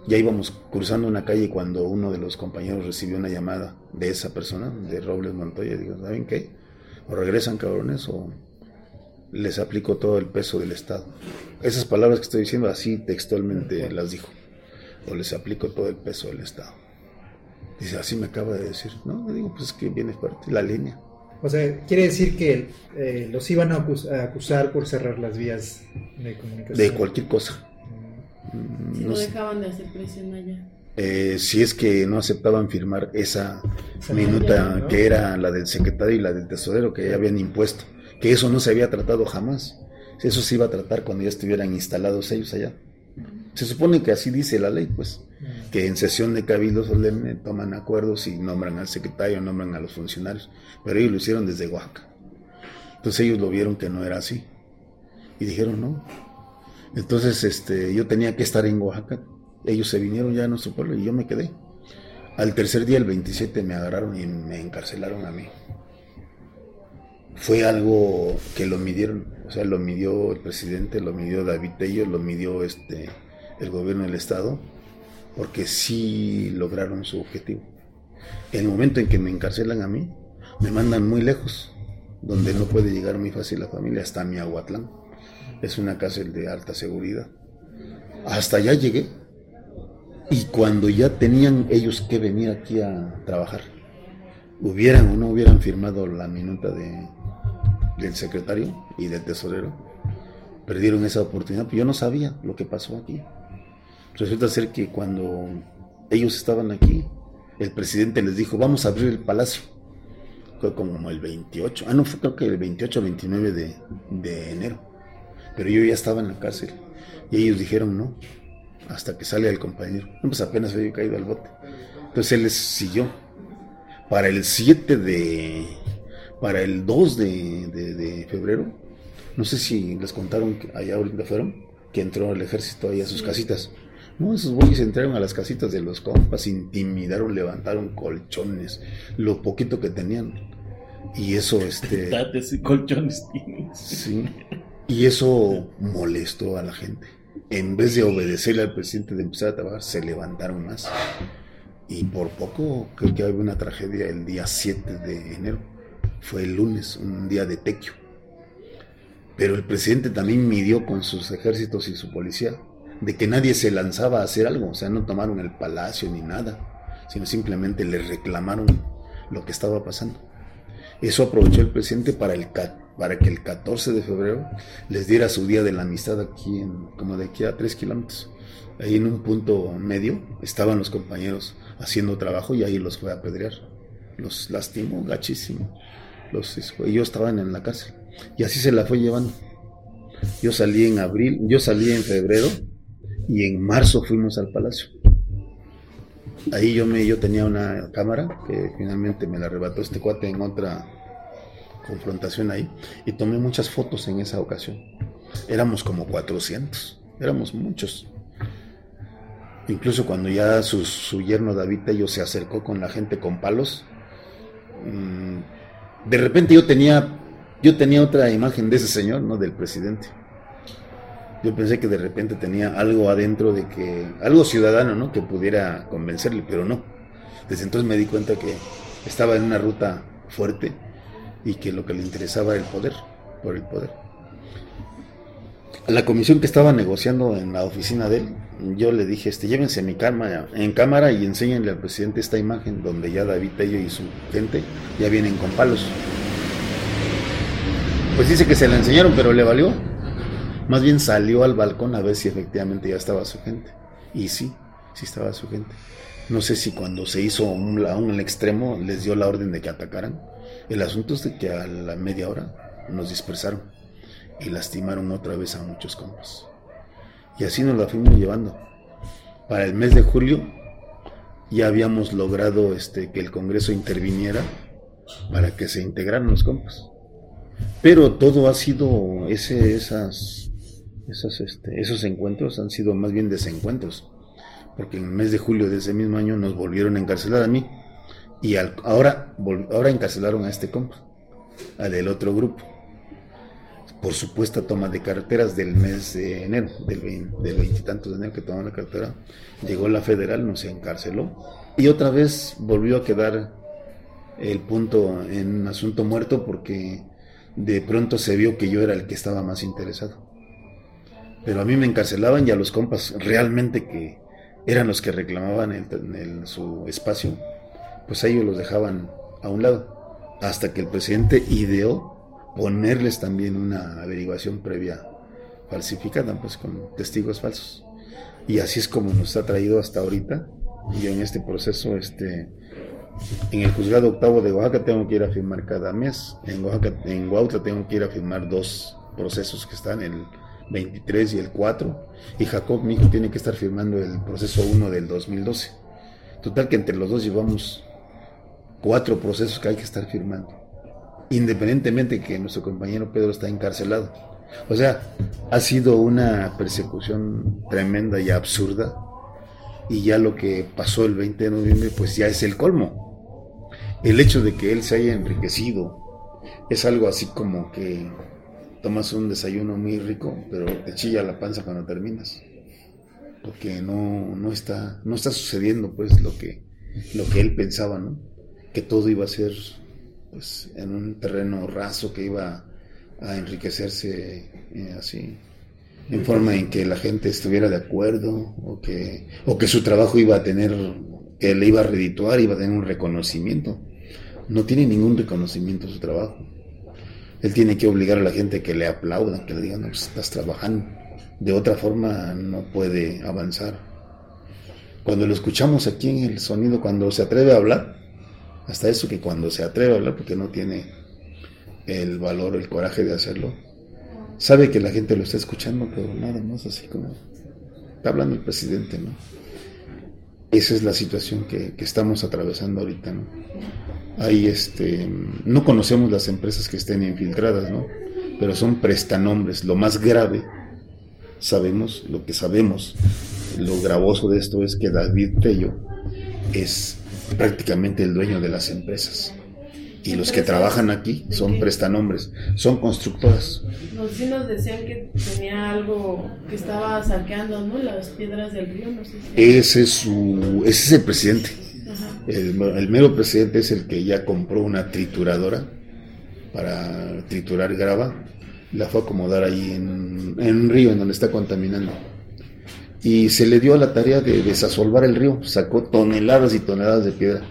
Speaker 1: ya íbamos cruzando una calle cuando uno de los compañeros recibió una llamada de esa persona, de Robles Montoya, digo, ¿saben qué? O regresan cabrones o les aplicó todo el peso del Estado. Esas palabras que estoy diciendo así textualmente las dijo. o les aplico todo el peso del Estado. Dice, así me acaba de decir. No, digo, pues es que viene parte la línea.
Speaker 3: O sea, quiere decir que eh, los iban a, acus- a acusar por cerrar las vías de comunicación.
Speaker 1: De cualquier cosa.
Speaker 3: Mm,
Speaker 2: Si
Speaker 1: no
Speaker 2: no
Speaker 1: sé.
Speaker 2: dejaban de hacer presión allá.
Speaker 1: Eh, si es que no aceptaban firmar esa minuta que era la del secretario y la del tesorero que ya habían impuesto, que eso no se había tratado jamás. Eso se iba a tratar cuando ya estuvieran instalados ellos allá. Se supone que así dice la ley, pues. Que en sesión de cabildo solemne toman acuerdos y nombran al secretario, nombran a los funcionarios, pero ellos lo hicieron desde Oaxaca. Entonces ellos lo vieron que no era así y dijeron no. Entonces este, yo tenía que estar en Oaxaca. Ellos se vinieron ya a nuestro pueblo y yo me quedé. Al tercer día, el 27, me agarraron y me encarcelaron a mí. Fue algo que lo midieron, o sea, lo midió el presidente, lo midió David Tello, lo midió este, el gobierno del estado, porque sí lograron su objetivo. El momento en que me encarcelan a mí, me mandan muy lejos, donde no puede llegar muy fácil la familia, hasta Miahuatlán. Es una cárcel de alta seguridad. Hasta allá llegué. Y cuando ya tenían ellos que venir aquí a trabajar, hubieran o no hubieran firmado la minuta de, del secretario y del tesorero, perdieron esa oportunidad. Pero yo no sabía lo que pasó aquí. Resulta ser que cuando ellos estaban aquí, el presidente les dijo, vamos a abrir el palacio. Fue como el 28, ah, no, fue creo que el 28 o 29 de, de enero. Pero yo ya estaba en la cárcel. Y ellos dijeron no, hasta que sale el compañero. No, pues apenas había caído al bote. Entonces él les siguió. Para el 7 de. Para el 2 de, de- de febrero, no sé si les contaron que allá ahorita fueron, que entró el ejército ahí a sus casitas. No, esos güeyes entraron a las casitas de los compas, intimidaron, levantaron colchones, lo poquito que tenían. Y eso, este.
Speaker 4: Y colchones tienes.
Speaker 1: Sí. Y eso molestó a la gente. En vez de obedecerle al presidente de empezar a trabajar, se levantaron más. Y por poco creo que hubo una tragedia el día 7 de enero. Fue el lunes, un día de tequio. Pero el presidente también midió con sus ejércitos y su policía de que nadie se lanzaba a hacer algo. O sea, no tomaron el palacio ni nada, sino simplemente le reclamaron lo que estaba pasando. Eso aprovechó el presidente para, el, para que el 14 de febrero les diera su día de la amistad aquí, en, como de aquí a tres kilómetros. Ahí en un punto medio estaban los compañeros haciendo trabajo y ahí los fue a apedrear. Los lastimó gachísimo. Los, ellos estaban en la cárcel. Y así se la fue llevando. Yo salí en abril, yo salí en febrero y en marzo fuimos al palacio. Ahí yo me yo tenía una cámara que finalmente me la arrebató este cuate en otra confrontación ahí y tomé muchas fotos en esa ocasión. Éramos como 400, éramos muchos. Incluso cuando ya su, su yerno David Tello se acercó con la gente con palos, mm, de repente yo tenía yo tenía otra imagen de ese señor, no del presidente. Yo pensé que de repente tenía algo adentro de que, algo ciudadano, ¿no? Que pudiera convencerle, pero no. Desde entonces me di cuenta que estaba en una ruta fuerte y que lo que le interesaba era el poder, por el poder. A la comisión que estaba negociando en la oficina de él, yo le dije, este, llévense mi cámara, en cámara y enséñenle al presidente esta imagen donde ya David Tello y su gente ya vienen con palos. Pues dice que se la enseñaron, pero le valió. Más bien salió al balcón a ver si efectivamente ya estaba su gente. Y sí, sí estaba su gente. No sé si cuando se hizo un, a extremo les dio la orden de que atacaran. El asunto es de que a la media hora nos dispersaron y lastimaron otra vez a muchos compas. Y así nos la fuimos llevando. Para el mes de julio ya habíamos logrado este, que el Congreso interviniera para que se integraran los compas. Pero todo ha sido ese, esas, esas, este, esos encuentros han sido más bien desencuentros, porque en el mes de julio de ese mismo año nos volvieron a encarcelar a mí y ahora, ahora encarcelaron a este compa, al del otro grupo, por supuesta toma de carreteras del mes de enero, del vein- del veintitantos de enero que tomaron la carretera, llegó la federal, nos encarceló y otra vez volvió a quedar el punto en un asunto muerto porque de pronto se vio que yo era el que estaba más interesado. Pero a mí me encarcelaban y a los compas realmente que, eran los que reclamaban el- su espacio, pues ellos los dejaban a un lado, hasta que el presidente ideó ponerles también una averiguación previa falsificada, pues con testigos falsos. Y así es como nos ha traído hasta ahorita. Y en este proceso, este, en el juzgado octavo de Oaxaca tengo que ir a firmar cada mes. En Oaxaca, en tengo que ir a firmar dos procesos que están, 23 y el 4. Y Jacob, mi hijo, tiene que estar firmando el proceso 1 del 2012. Total que entre los dos llevamos cuatro procesos que hay que estar firmando. Independientemente que nuestro compañero Pedro está encarcelado. O sea, ha sido una persecución tremenda y absurda. Y ya lo que pasó el 20 de noviembre, pues ya es el colmo. El hecho de que él se haya enriquecido es algo así como que tomas un desayuno muy rico, pero te chilla la panza cuando terminas. Porque no, no, está, no está sucediendo pues lo que, lo que él pensaba, ¿no? Que todo iba a ser pues en un terreno raso, que iba a enriquecerse eh, así, en forma en que la gente estuviera de acuerdo, o que, o que su trabajo iba a tener, que le iba a redituar, iba a tener un reconocimiento. No tiene ningún reconocimiento su trabajo. Él tiene que obligar a la gente que le aplaudan, que le digan, no, pues estás trabajando. De otra forma no puede avanzar. Cuando lo escuchamos aquí en el sonido, cuando se atreve a hablar, hasta eso que cuando se atreve a hablar, porque no tiene el valor, el coraje de hacerlo, sabe que la gente lo está escuchando, pero nada más así como está hablando el presidente, ¿no? Esa es la situación que, que estamos atravesando ahorita, ¿no? Ahí este, no conocemos las empresas que estén infiltradas, ¿no? Pero son prestanombres. Lo más grave, sabemos, lo que sabemos, lo gravoso de esto es que David Tello es prácticamente el dueño de las empresas. Y los que trabajan aquí son prestanombres, son constructoras.
Speaker 2: Nos, sí nos decían que tenía algo que estaba saqueando, ¿no? Las piedras del río, no sé si.
Speaker 1: Ese es, su, ese es el presidente. El, el mero presidente es el que ya compró una trituradora para triturar grava. La fue a acomodar ahí en, en un río en donde está contaminando. Y se le dio a la tarea de desasolvar el río. Sacó toneladas y toneladas de piedra.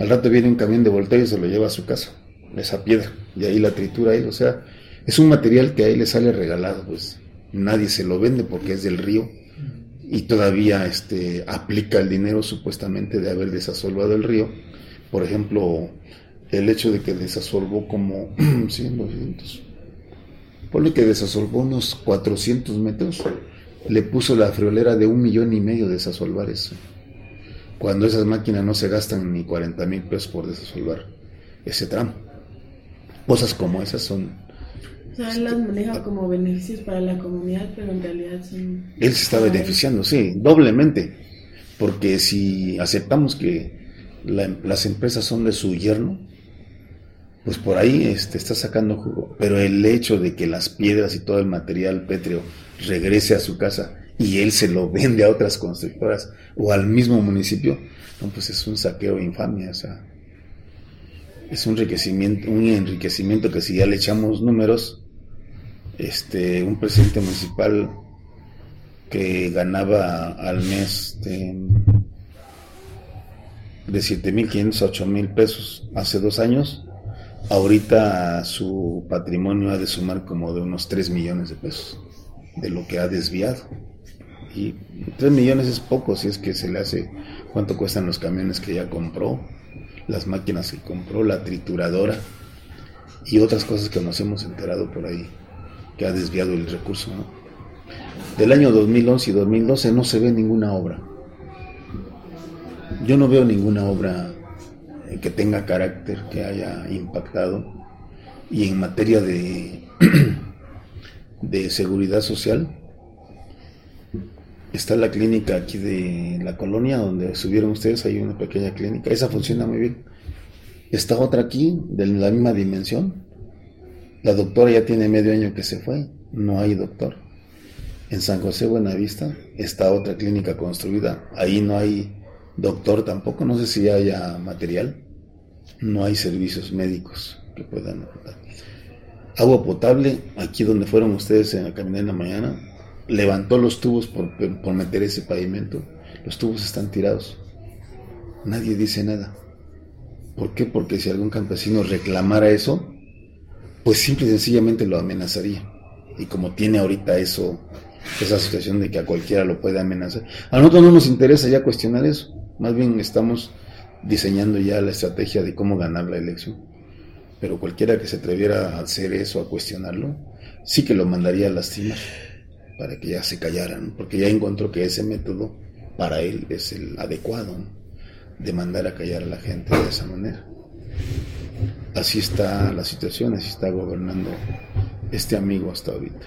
Speaker 1: Al rato viene un camión de volteo y se lo lleva a su casa. Esa piedra. Y ahí la tritura él. O sea, es un material que a él le sale regalado. Pues nadie se lo vende porque es del río y todavía este, aplica el dinero supuestamente de haber desasolvado el río. Por ejemplo, el hecho de que desasolvó como 100, 200, ponle que desasolvó unos 400 metros, le puso la friolera de un millón y medio de desasolvar eso. Cuando esas máquinas no se gastan ni 40 mil pesos por desasolvar ese tramo. Cosas como esas son
Speaker 2: O sea, él las maneja como beneficios para la comunidad, pero en realidad son.
Speaker 1: Él se está beneficiando, sí, doblemente. Porque si aceptamos que la- las empresas son de su yerno, pues por ahí este, está sacando jugo. Pero el hecho de que las piedras y todo el material pétreo regrese a su casa y él se lo vende a otras constructoras o al mismo municipio, no, pues es un saqueo infamia, o sea, es un enriquecimiento, un enriquecimiento que si ya le echamos números, este, un presidente municipal que ganaba al mes de, de 7.500 a 8.000 pesos hace dos años, ahorita su patrimonio ha de sumar como de unos 3 millones de pesos de lo que ha desviado. Y 3 millones es poco si es que se le hace cuánto cuestan los camiones que ya compró, las máquinas que compró, la trituradora y otras cosas que nos hemos enterado por ahí que ha desviado el recurso. Del año 2011 y 2012 no se ve ninguna obra. Yo no veo ninguna obra eh, que tenga carácter, que haya impactado. Y en materia de, de seguridad social, está la clínica aquí de la colonia donde subieron ustedes, hay una pequeña clínica, esa funciona muy bien. Está otra aquí, de la misma dimensión. La doctora ya tiene medio año que se fue, no hay doctor. En San José Buenavista está otra clínica construida, ahí no hay doctor tampoco, no sé si haya material, no hay servicios médicos que puedan. Agua potable, aquí donde fueron ustedes en la caminata en la mañana, levantó los tubos por, por meter ese pavimento Los tubos están tirados. Nadie dice nada. ¿Por qué? Porque si algún campesino reclamara eso, pues simple y sencillamente lo amenazaría. Y como tiene ahorita eso, esa situación de que a cualquiera lo puede amenazar, a nosotros no nos interesa ya cuestionar eso. Más bien estamos diseñando ya la estrategia de cómo ganar la elección. Pero cualquiera que se atreviera a hacer eso, a cuestionarlo, sí que lo mandaría a lastimar para que ya se callaran, porque ya encontró que ese método para él es el adecuado, de mandar a callar a la gente de esa manera. Así está la situación, así está gobernando este amigo hasta ahorita.